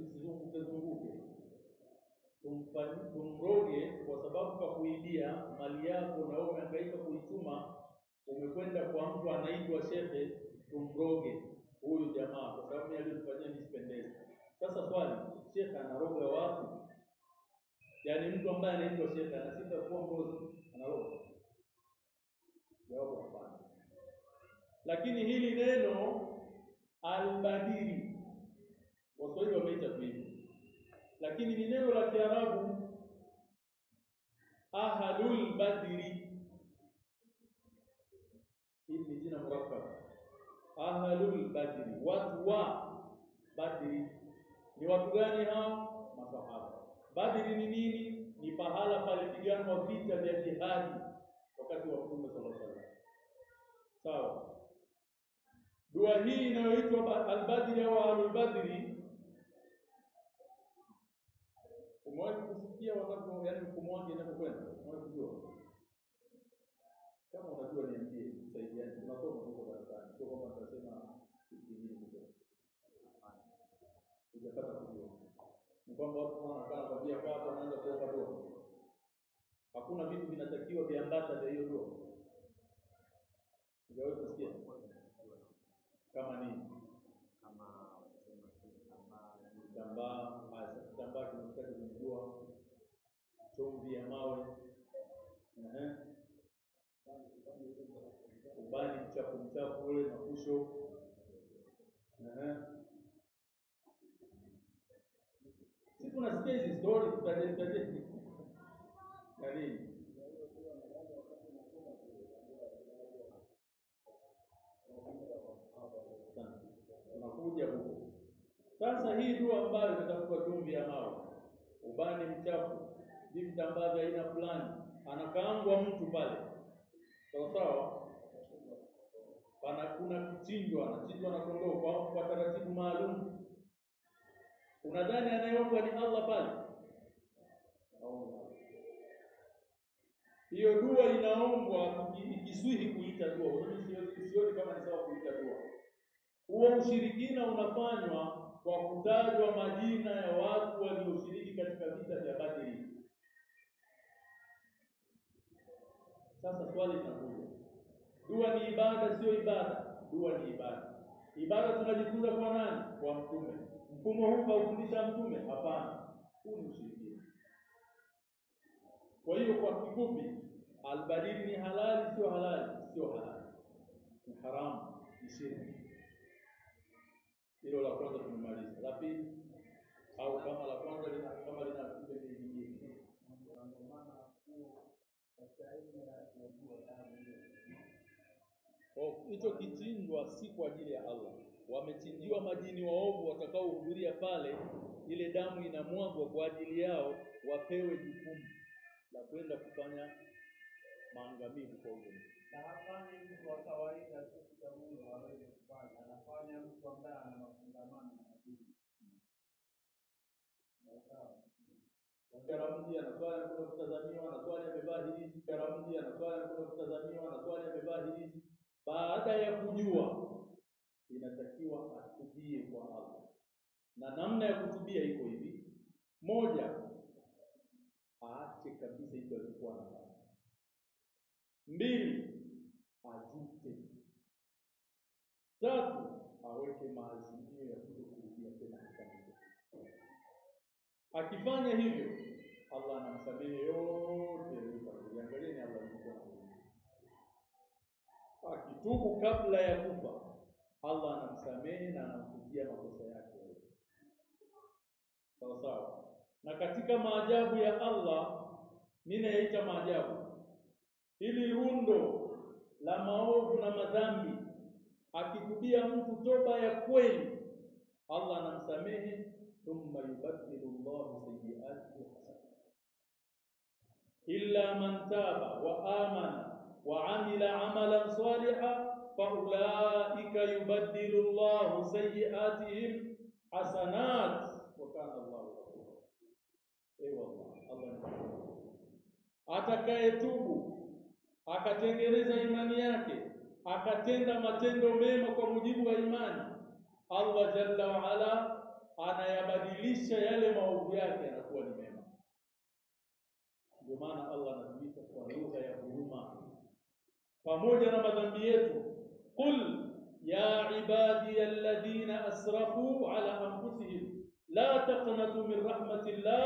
usizunguke zunguke, tumroge kwa sababu kakuibia mali yako na wewe umehangaika kuichuma, umekwenda kwa mtu anaitwa shehe, tumroge huyu jamaa kwa sababu yeye aliyofanyia nisipendeze. Sasa swali, shehe anaroga wapi? Yaani mtu ambaye anaitwa shehe ana sifa ya kuwa mrozi, anaroga? Jawabu hapana. Lakini hili neno albadili Waswahili wameita tu lakini ni neno la Kiarabu ahadul badri. Hili ni jina murakkab, ahalul badri, watu wa Badri. Ni watu gani hao? Masahaba. Badri ni nini? Ni pahala palipiganwa vita vya jihadi wakati wa Mtume sallallahu alaihi wasallam. Sawa. Dua hii inayoitwa ba- al-Badri au al-Badri umewahi kusikia wanapo yani mfumo wake inapokwenda? Umewahi kujua? Kama unajua niambie, tusaidiane. Tunasoma huko darasani, sio kwamba nitasema kitu kingine. Hujapata kujua. Kwamba watu wanakaa kwambia kaa hapa, wanaanza kuomba dua. Hakuna vitu vinatakiwa viambata vya hiyo dua. Hujawahi kusikia? Kama nini? Kama kitambaa, sasa kitambaa kinataka kujua chumvi ya mawe ehe ubani mchafu mchafu ule makusho, ehe si tunasikia hizi stori nani huko sasa hii dua ambayo inatafuta chumvi ya mawe, ubani mchafu, vitambaa vya aina fulani, anakaangwa mtu pale, sawa sawa. Pana kuna kichinjwa, anachinjwa na kondoo kwa taratibu maalum. Unadhani anayeombwa ni Allah pale? Hiyo dua inaombwa ikiswihi kuita dua. Sioni kama ni sawa kuita dua. Huo ushirikina unafanywa kwa kutajwa majina ya watu walioshiriki katika vita vya Badri. Sasa swali linakuja, dua ni ibada? Sio ibada? Dua ni ibada. Ibada tunajifunza kwa nani? Kwa Mtume. Mfumo huu kaufundisha Mtume? Hapana, huu ni ushirikina. Kwa hiyo kwa kifupi, albadili ni halali? Sio halali? Sio halali, ni haramu, ni shirki. Hilo la kwanza tumemaliza. La pili au kama la kwanza lina kama lina kipengele kingine. Oh, hicho kichinjwa si kwa ajili ya Allah. Wamechinjiwa majini waovu watakaohudhuria pale, ile damu inamwagwa kwa ajili yao, wapewe jukumu la kwenda kufanya maangamivu kwa ujumla. na hafanyi mtu wa kawaida tu kitamuni hawezi kufanya, anafanya mtu ambaye ana mafungamano na dini. Sawa. Karamdi anaswali anakwenda kutazamiwa, anaswali amevaa hirizi. Karamdi anaswali anakwenda kutazamiwa, anaswali amevaa hirizi. Baada ya kujua, inatakiwa atubie kwa Allah, na namna ya kutubia iko hivi: moja, aache kabisa hicho alichokuwa anafanya; mbili, ajute; tatu, aweke maazimio ya kutokurudia tena. Akifanya hivyo, Allah anamsamehe yote yaliyotangulia. Angalieni Allah alikuwa. Akitubu kabla ya kufa, Allah anamsamehe na anamfutia makosa yake yote. Sawa sawa. Na katika maajabu ya Allah, mimi nayeita maajabu, ili rundo la maovu na madhambi, akitubia mtu toba ya kweli, Allah anamsamehe thumma yubaddilu Allahu sayyi'atihi hasanat illa man taba wa amana wa amila amalan salihan faulaika yubaddilu llahu sayyi'atihim hasanat wa kana Allahu ghafura. Atakayetubu akatengeneza imani yake akatenda matendo mema kwa mujibu wa imani, Allah jalla waala anayabadilisha yale maovu yake yanakuwa ni mema. Ndio maana Allah anatuita kwa lugha ya huruma, pamoja na madhambi yetu, qul ya ibadi alladhina asrafu ala anfusihim la taqnatu min rahmatillah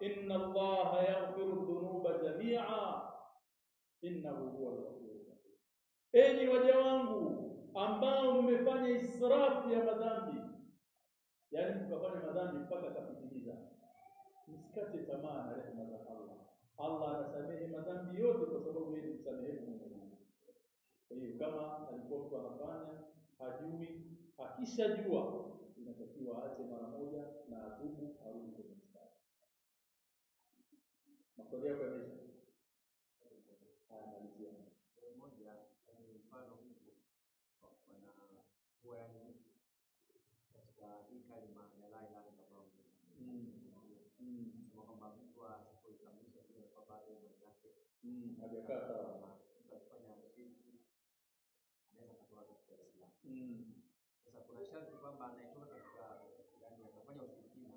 inna Allaha yaghfiru dhunuba jami'a innahu huwal ghafurur rahim. Enyi waja wangu ambao mmefanya israfu ya madhambi, yaani mkafanya madhambi mpaka kapitiliza, msikate tamaa na rehema za Allah. Allah anasamehe madhambi yote kwa sababu yeye ni msamehevu mwenye nguvu. Kwa hiyo kama alikuwa mtu anafanya hajui, akishajua inatakiwa aache mara moja na atubu, arudi kwenye mstari. Maswali yako yameisha? Haya, malizia. moja mfano huu yani katika hii kalima ya la ilaha illallah Mm. Mm. sema kwamba mtu asipoikamilisha vile kwamba imani yake Mm. Hajakaa sawa. na mtu akifanya shirki anaweza katoka katika Uislamu. Mm. Sasa kuna sharti kwamba anayetoka katika yani akafanya ushirikina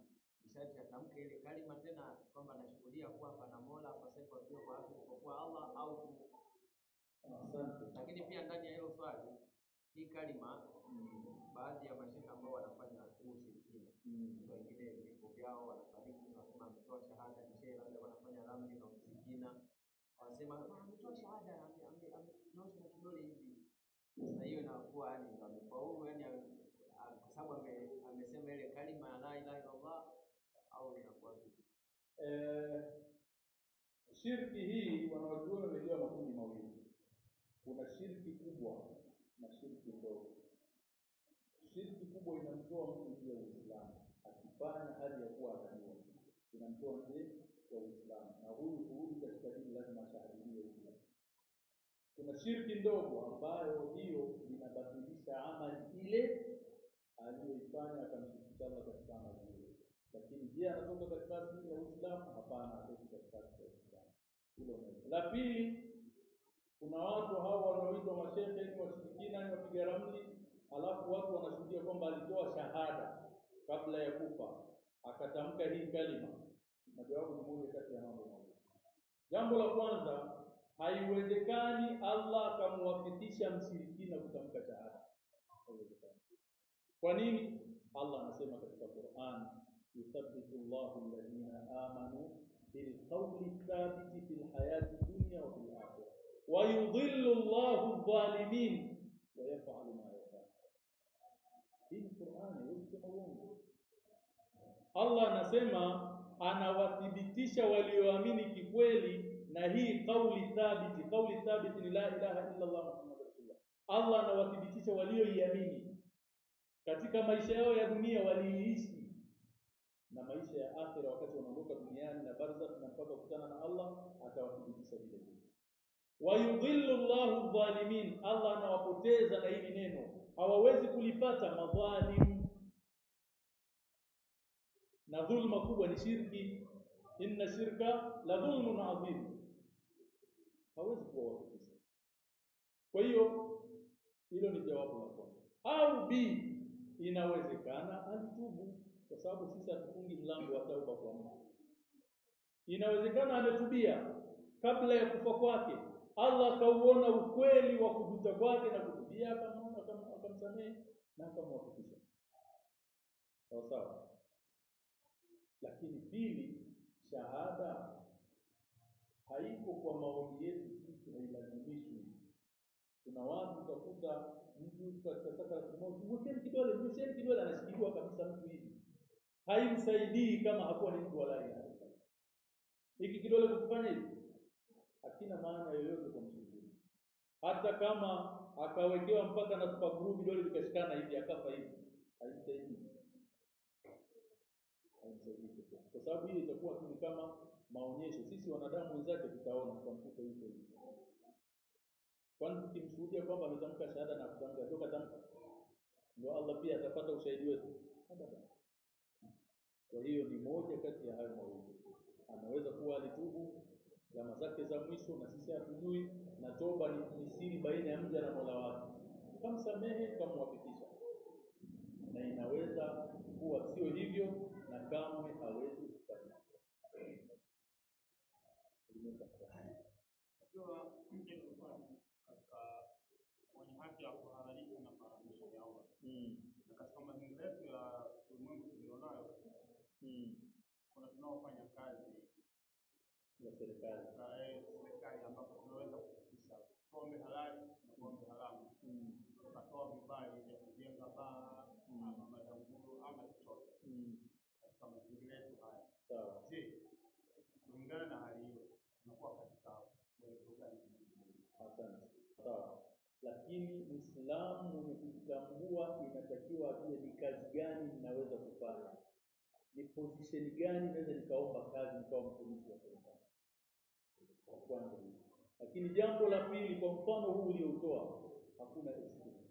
ni sharti atamke ile kalima tena kwamba anashuhudia kuwa pana Mola apasaye kuabudiwa kwa haki isipokuwa Allah au tu Asante. lakini pia ndani ya hilo swali hii kalima Mm. baadhi ya mashehe ambao wanafanya huu ushirikina Mm. wengine vifo vyao wanafariki wanasema ametoa shahada ni shehe labda wanafanya ramli na ushirikina wanasema "Ah, ametoa shahada ame- ame- amenyosha na kidole hivi sasa hiyo inakuwa yani ndo amefaulu yani kwa sababu amesema ile kalima ya la ilaha illallah au inakuwa vipi? Eh, shirki hii wanawachuoni wamejua makundi mawili. Kuna shirki kubwa na shirki ndogo. Shirki kubwa inamtoa mtu nje ya Uislamu, akifanya hali ya kuwa anajua, inamtoa nje ya Uislamu, na huyu kurudi katika dini lazima ashahadiliwe hivyo. Kuna shirki ndogo ambayo hiyo inabatilisha amali ile aliyoifanya akamshirikisha Allah katika amali hiyo. Lakini je, anatoka katika asili ya Uislamu? Hapana, hatoki katika asili ya Uislamu. Hilo moja. La pili, kuna watu hao wanaoitwa mashehe ni washirikina, ni wapiga ramli, alafu watu wanashuhudia kwamba alitoa shahada kabla ya kufa, akatamka hii kalima. Majawabu ni moja kati ya mambo mawili. Jambo la kwanza, haiwezekani Allah akamwafikisha mshirikina kutamka shahada. Kwa nini? Allah anasema katika Qur'an, yuthabbitu Allahu alladhina amanu bilqawli thabiti fil hayati dunya wa fil akhirah wa yudhillu Allahu adh-dhalimin wa yaf'alu ma. Allah anasema anawathibitisha walioamini kikweli na hii kauli thabiti. Kauli thabiti ni la ilaha illa Allah Muhammad Rasulullah. Allah anawathibitisha walioiamini katika maisha yao ya dunia waliishi na maisha ya akhira, wakati wanaondoka duniani na barzakh na mpaka kukutana na Allah, atawathibitisha vile vile. Wayudhillu Allahu dhalimin, Allah anawapoteza na hili neno, hawawezi kulipata madhalim. Na dhulma kubwa ni shirki, inna shirka la dhulmun adhim, hawezi kuwawafikisha. Kwa hiyo hilo ni jawabu la kwanza. Au B, inawezekana alitubu, kwa sababu sisi hatufungi mlango wa tauba kwa mtu. Inawezekana ametubia kabla ya kufa kwake, Allah akauona ukweli wa kujuta kwake na kutubia, akamwona akamsamehe na akamwafikisha. Sawa sawa. Lakini pili, shahada haiko kwa maoni yetu sisi, hailazimishwi kuna watu utakuta mtu katika moja mwekeni kidole, mwekeni kidole, anashikiliwa kabisa mtu hivi. Haimsaidii kama hakuwa ni mtu wa la ilaha illallah. Hiki kidole kukifanya hivi hakina maana yoyote kwa mshirikina, hata kama akawekewa mpaka na super glue vidole vikashikana hivi akafa hivi, haimsaidii, haimsaidii kwa sababu hiyo itakuwa tu kama maonyesho. Sisi wanadamu wenzake tutaona, tutamkuta yuko hivi. Kwani tukimshuhudia kwamba ametamka shahada na kutamka ndio katamka, ndio Allah pia atapata ushahidi wetu? Kwa hiyo ni moja kati ya hayo mawili, anaweza kuwa alitubu zama zake za mwisho, na sisi hatujui, na toba ni, ni siri baina ya mja na Mola wake. Kamsamehe, kamwafikisha, na inaweza kuwa sio hivyo, na kamwe hawezi kufanya katika mazingira yetu ya ulimwengu tulionayo, mm. kuna tunaofanya kazi ya serikali katika eh, serikali ambapo tunaweza kufikisha pombe halali na pombe haramu, mm. tukatoa vibali vya kujenga baa Mm. ama ama chochote mm. katika mazingira yetu haya. sawa Je, kulingana na hali hiyo tunakuwa katika mwelekeo gani? Asante. Sawa, lakini Muislamu mwenye kujitambua inatakiwa ajue ni kazi gani ninaweza kufanya, ni position gani naweza nikaomba kazi nikawa mtumishi wa serikali. Kwa kwanza. Lakini jambo la pili, kwa mfano huu uliotoa, hakuna excuse.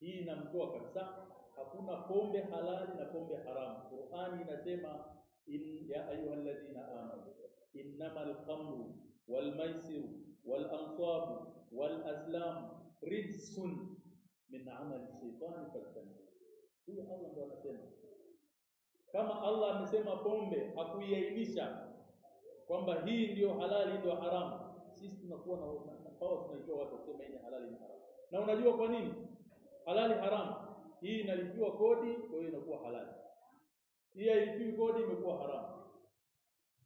Hii inamtoa kabisa, hakuna pombe halali na pombe haramu. Qur'ani inasema in ya ayyuhalladhina amanu innamal khamru wal maisiru wal ansabu wal azlamu rijsun min amali shaitani fajtanibuhu. Huyo Allah ndo anasema. Kama Allah amesema pombe, hakuiainisha kwamba hii ndio halali, ndio haramu. Sisi tunakuwa na tunajua power, tunaitoa watu kusema hii ni halali na haramu. Na unajua kwa nini halali haramu? Hii inalipiwa kodi, kwa hiyo inakuwa halali. Hii hailipiwi kodi, imekuwa haramu.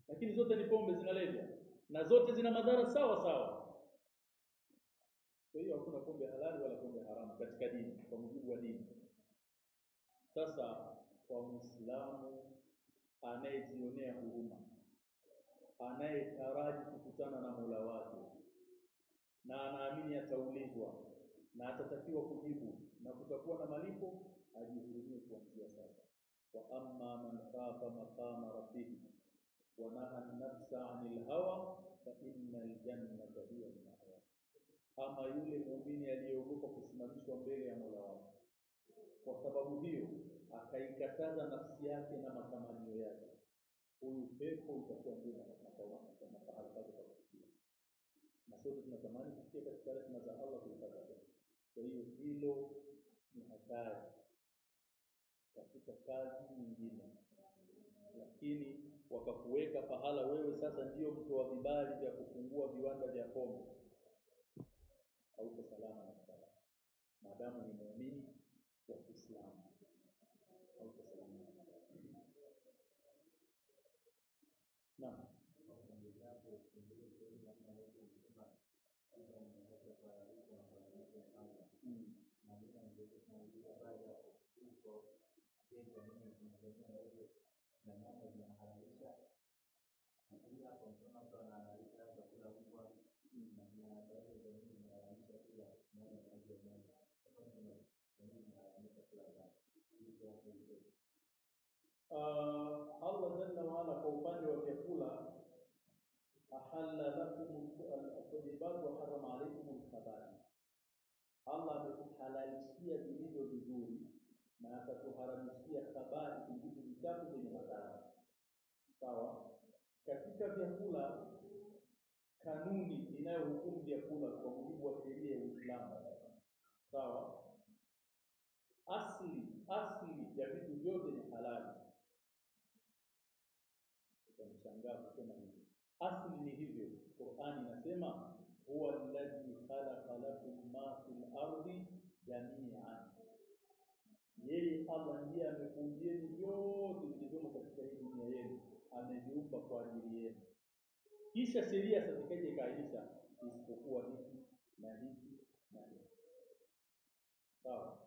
Lakini zote ni pombe zinalevya na zote zina madhara sawa sawa. Kwa hiyo hakuna pombe halali wala pombe haramu katika dini, kwa mujibu wa dini. Sasa kwa Muislamu anayejionea huruma, anayetaraji kukutana na Mola wake na anaamini ataulizwa na atatakiwa kujibu na kutakuwa na malipo, ajihurumie kuanzia sasa. Wa amma man khafa maqama rabbih wa naha an-nafsa 'anil hawa fa innal jannata hiya al-ma'wa. Ama yule muumini aliyeogopa kusimamishwa mbele ya Mola wake, kwa sababu hiyo akaikataza nafsi yake na matamanio yake, huyu pepo itakuwa ndio katika mahali pake pa kufikia. Na sote tunatamani kufikia katika rehema za Allah kuipata pepo. Kwa hiyo hilo ni hatari katika kazi nyingine, lakini wakakuweka pahala wewe sasa ndio mtoa vibali vya kufungua viwanda vya pombe, hauko salama na salama, maadamu ni muumini wa Kiislamu, yadda muke tunanin yau da nan da halalisha hakika kwa mfano mtu anahalisha chakula kubwa na anataraji jamii inahalisha kula moja moja moja kwa mfano jamii inahalisha kula gani hivyo hapo hivyo Allah jalla waala kwa upande wa vyakula ahalla lakum at-tayyibat wa harrama alaykum al-khabaith Allah amekuhalalishia vilivyo vizuri na akatuharamishia habari vitu vichafu vyenye madhara. Sawa, katika vyakula kanuni inayohukumu vyakula kwa mujibu wa sheria ya Uislamu. Sawa, asli asli ya vitu vyote ni halali. Utamshangaa kusema hivi, asli ni hivyo. Qur'ani inasema huwa alladhi khalaqa lakum ma fil ardi jami'an, yeye Allah ndiye amekuumbieni vyote vilivyomo katika hii dunia yenu, ameviumba kwa ajili yenu. Kisha sheria sasa ikaja isipokuwa hiki na hiki na hiki. Sawa.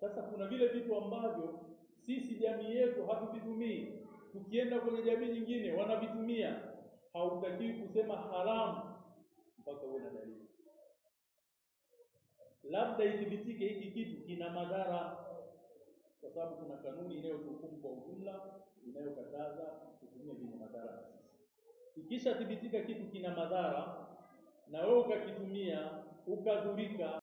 Sasa kuna vile vitu ambavyo sisi jamii yetu hatuvitumii, tukienda kwenye jamii nyingine wanavitumia. Hautakiwi kusema haramu mpaka uwe na dalili, labda ithibitike hiki kitu kina madhara, kwa sababu kuna kanuni inayotuhukumu kwa ujumla inayokataza kutumia vyenye madhara na sisi. Ikishathibitika kitu kina madhara na wewe ukakitumia ukadhurika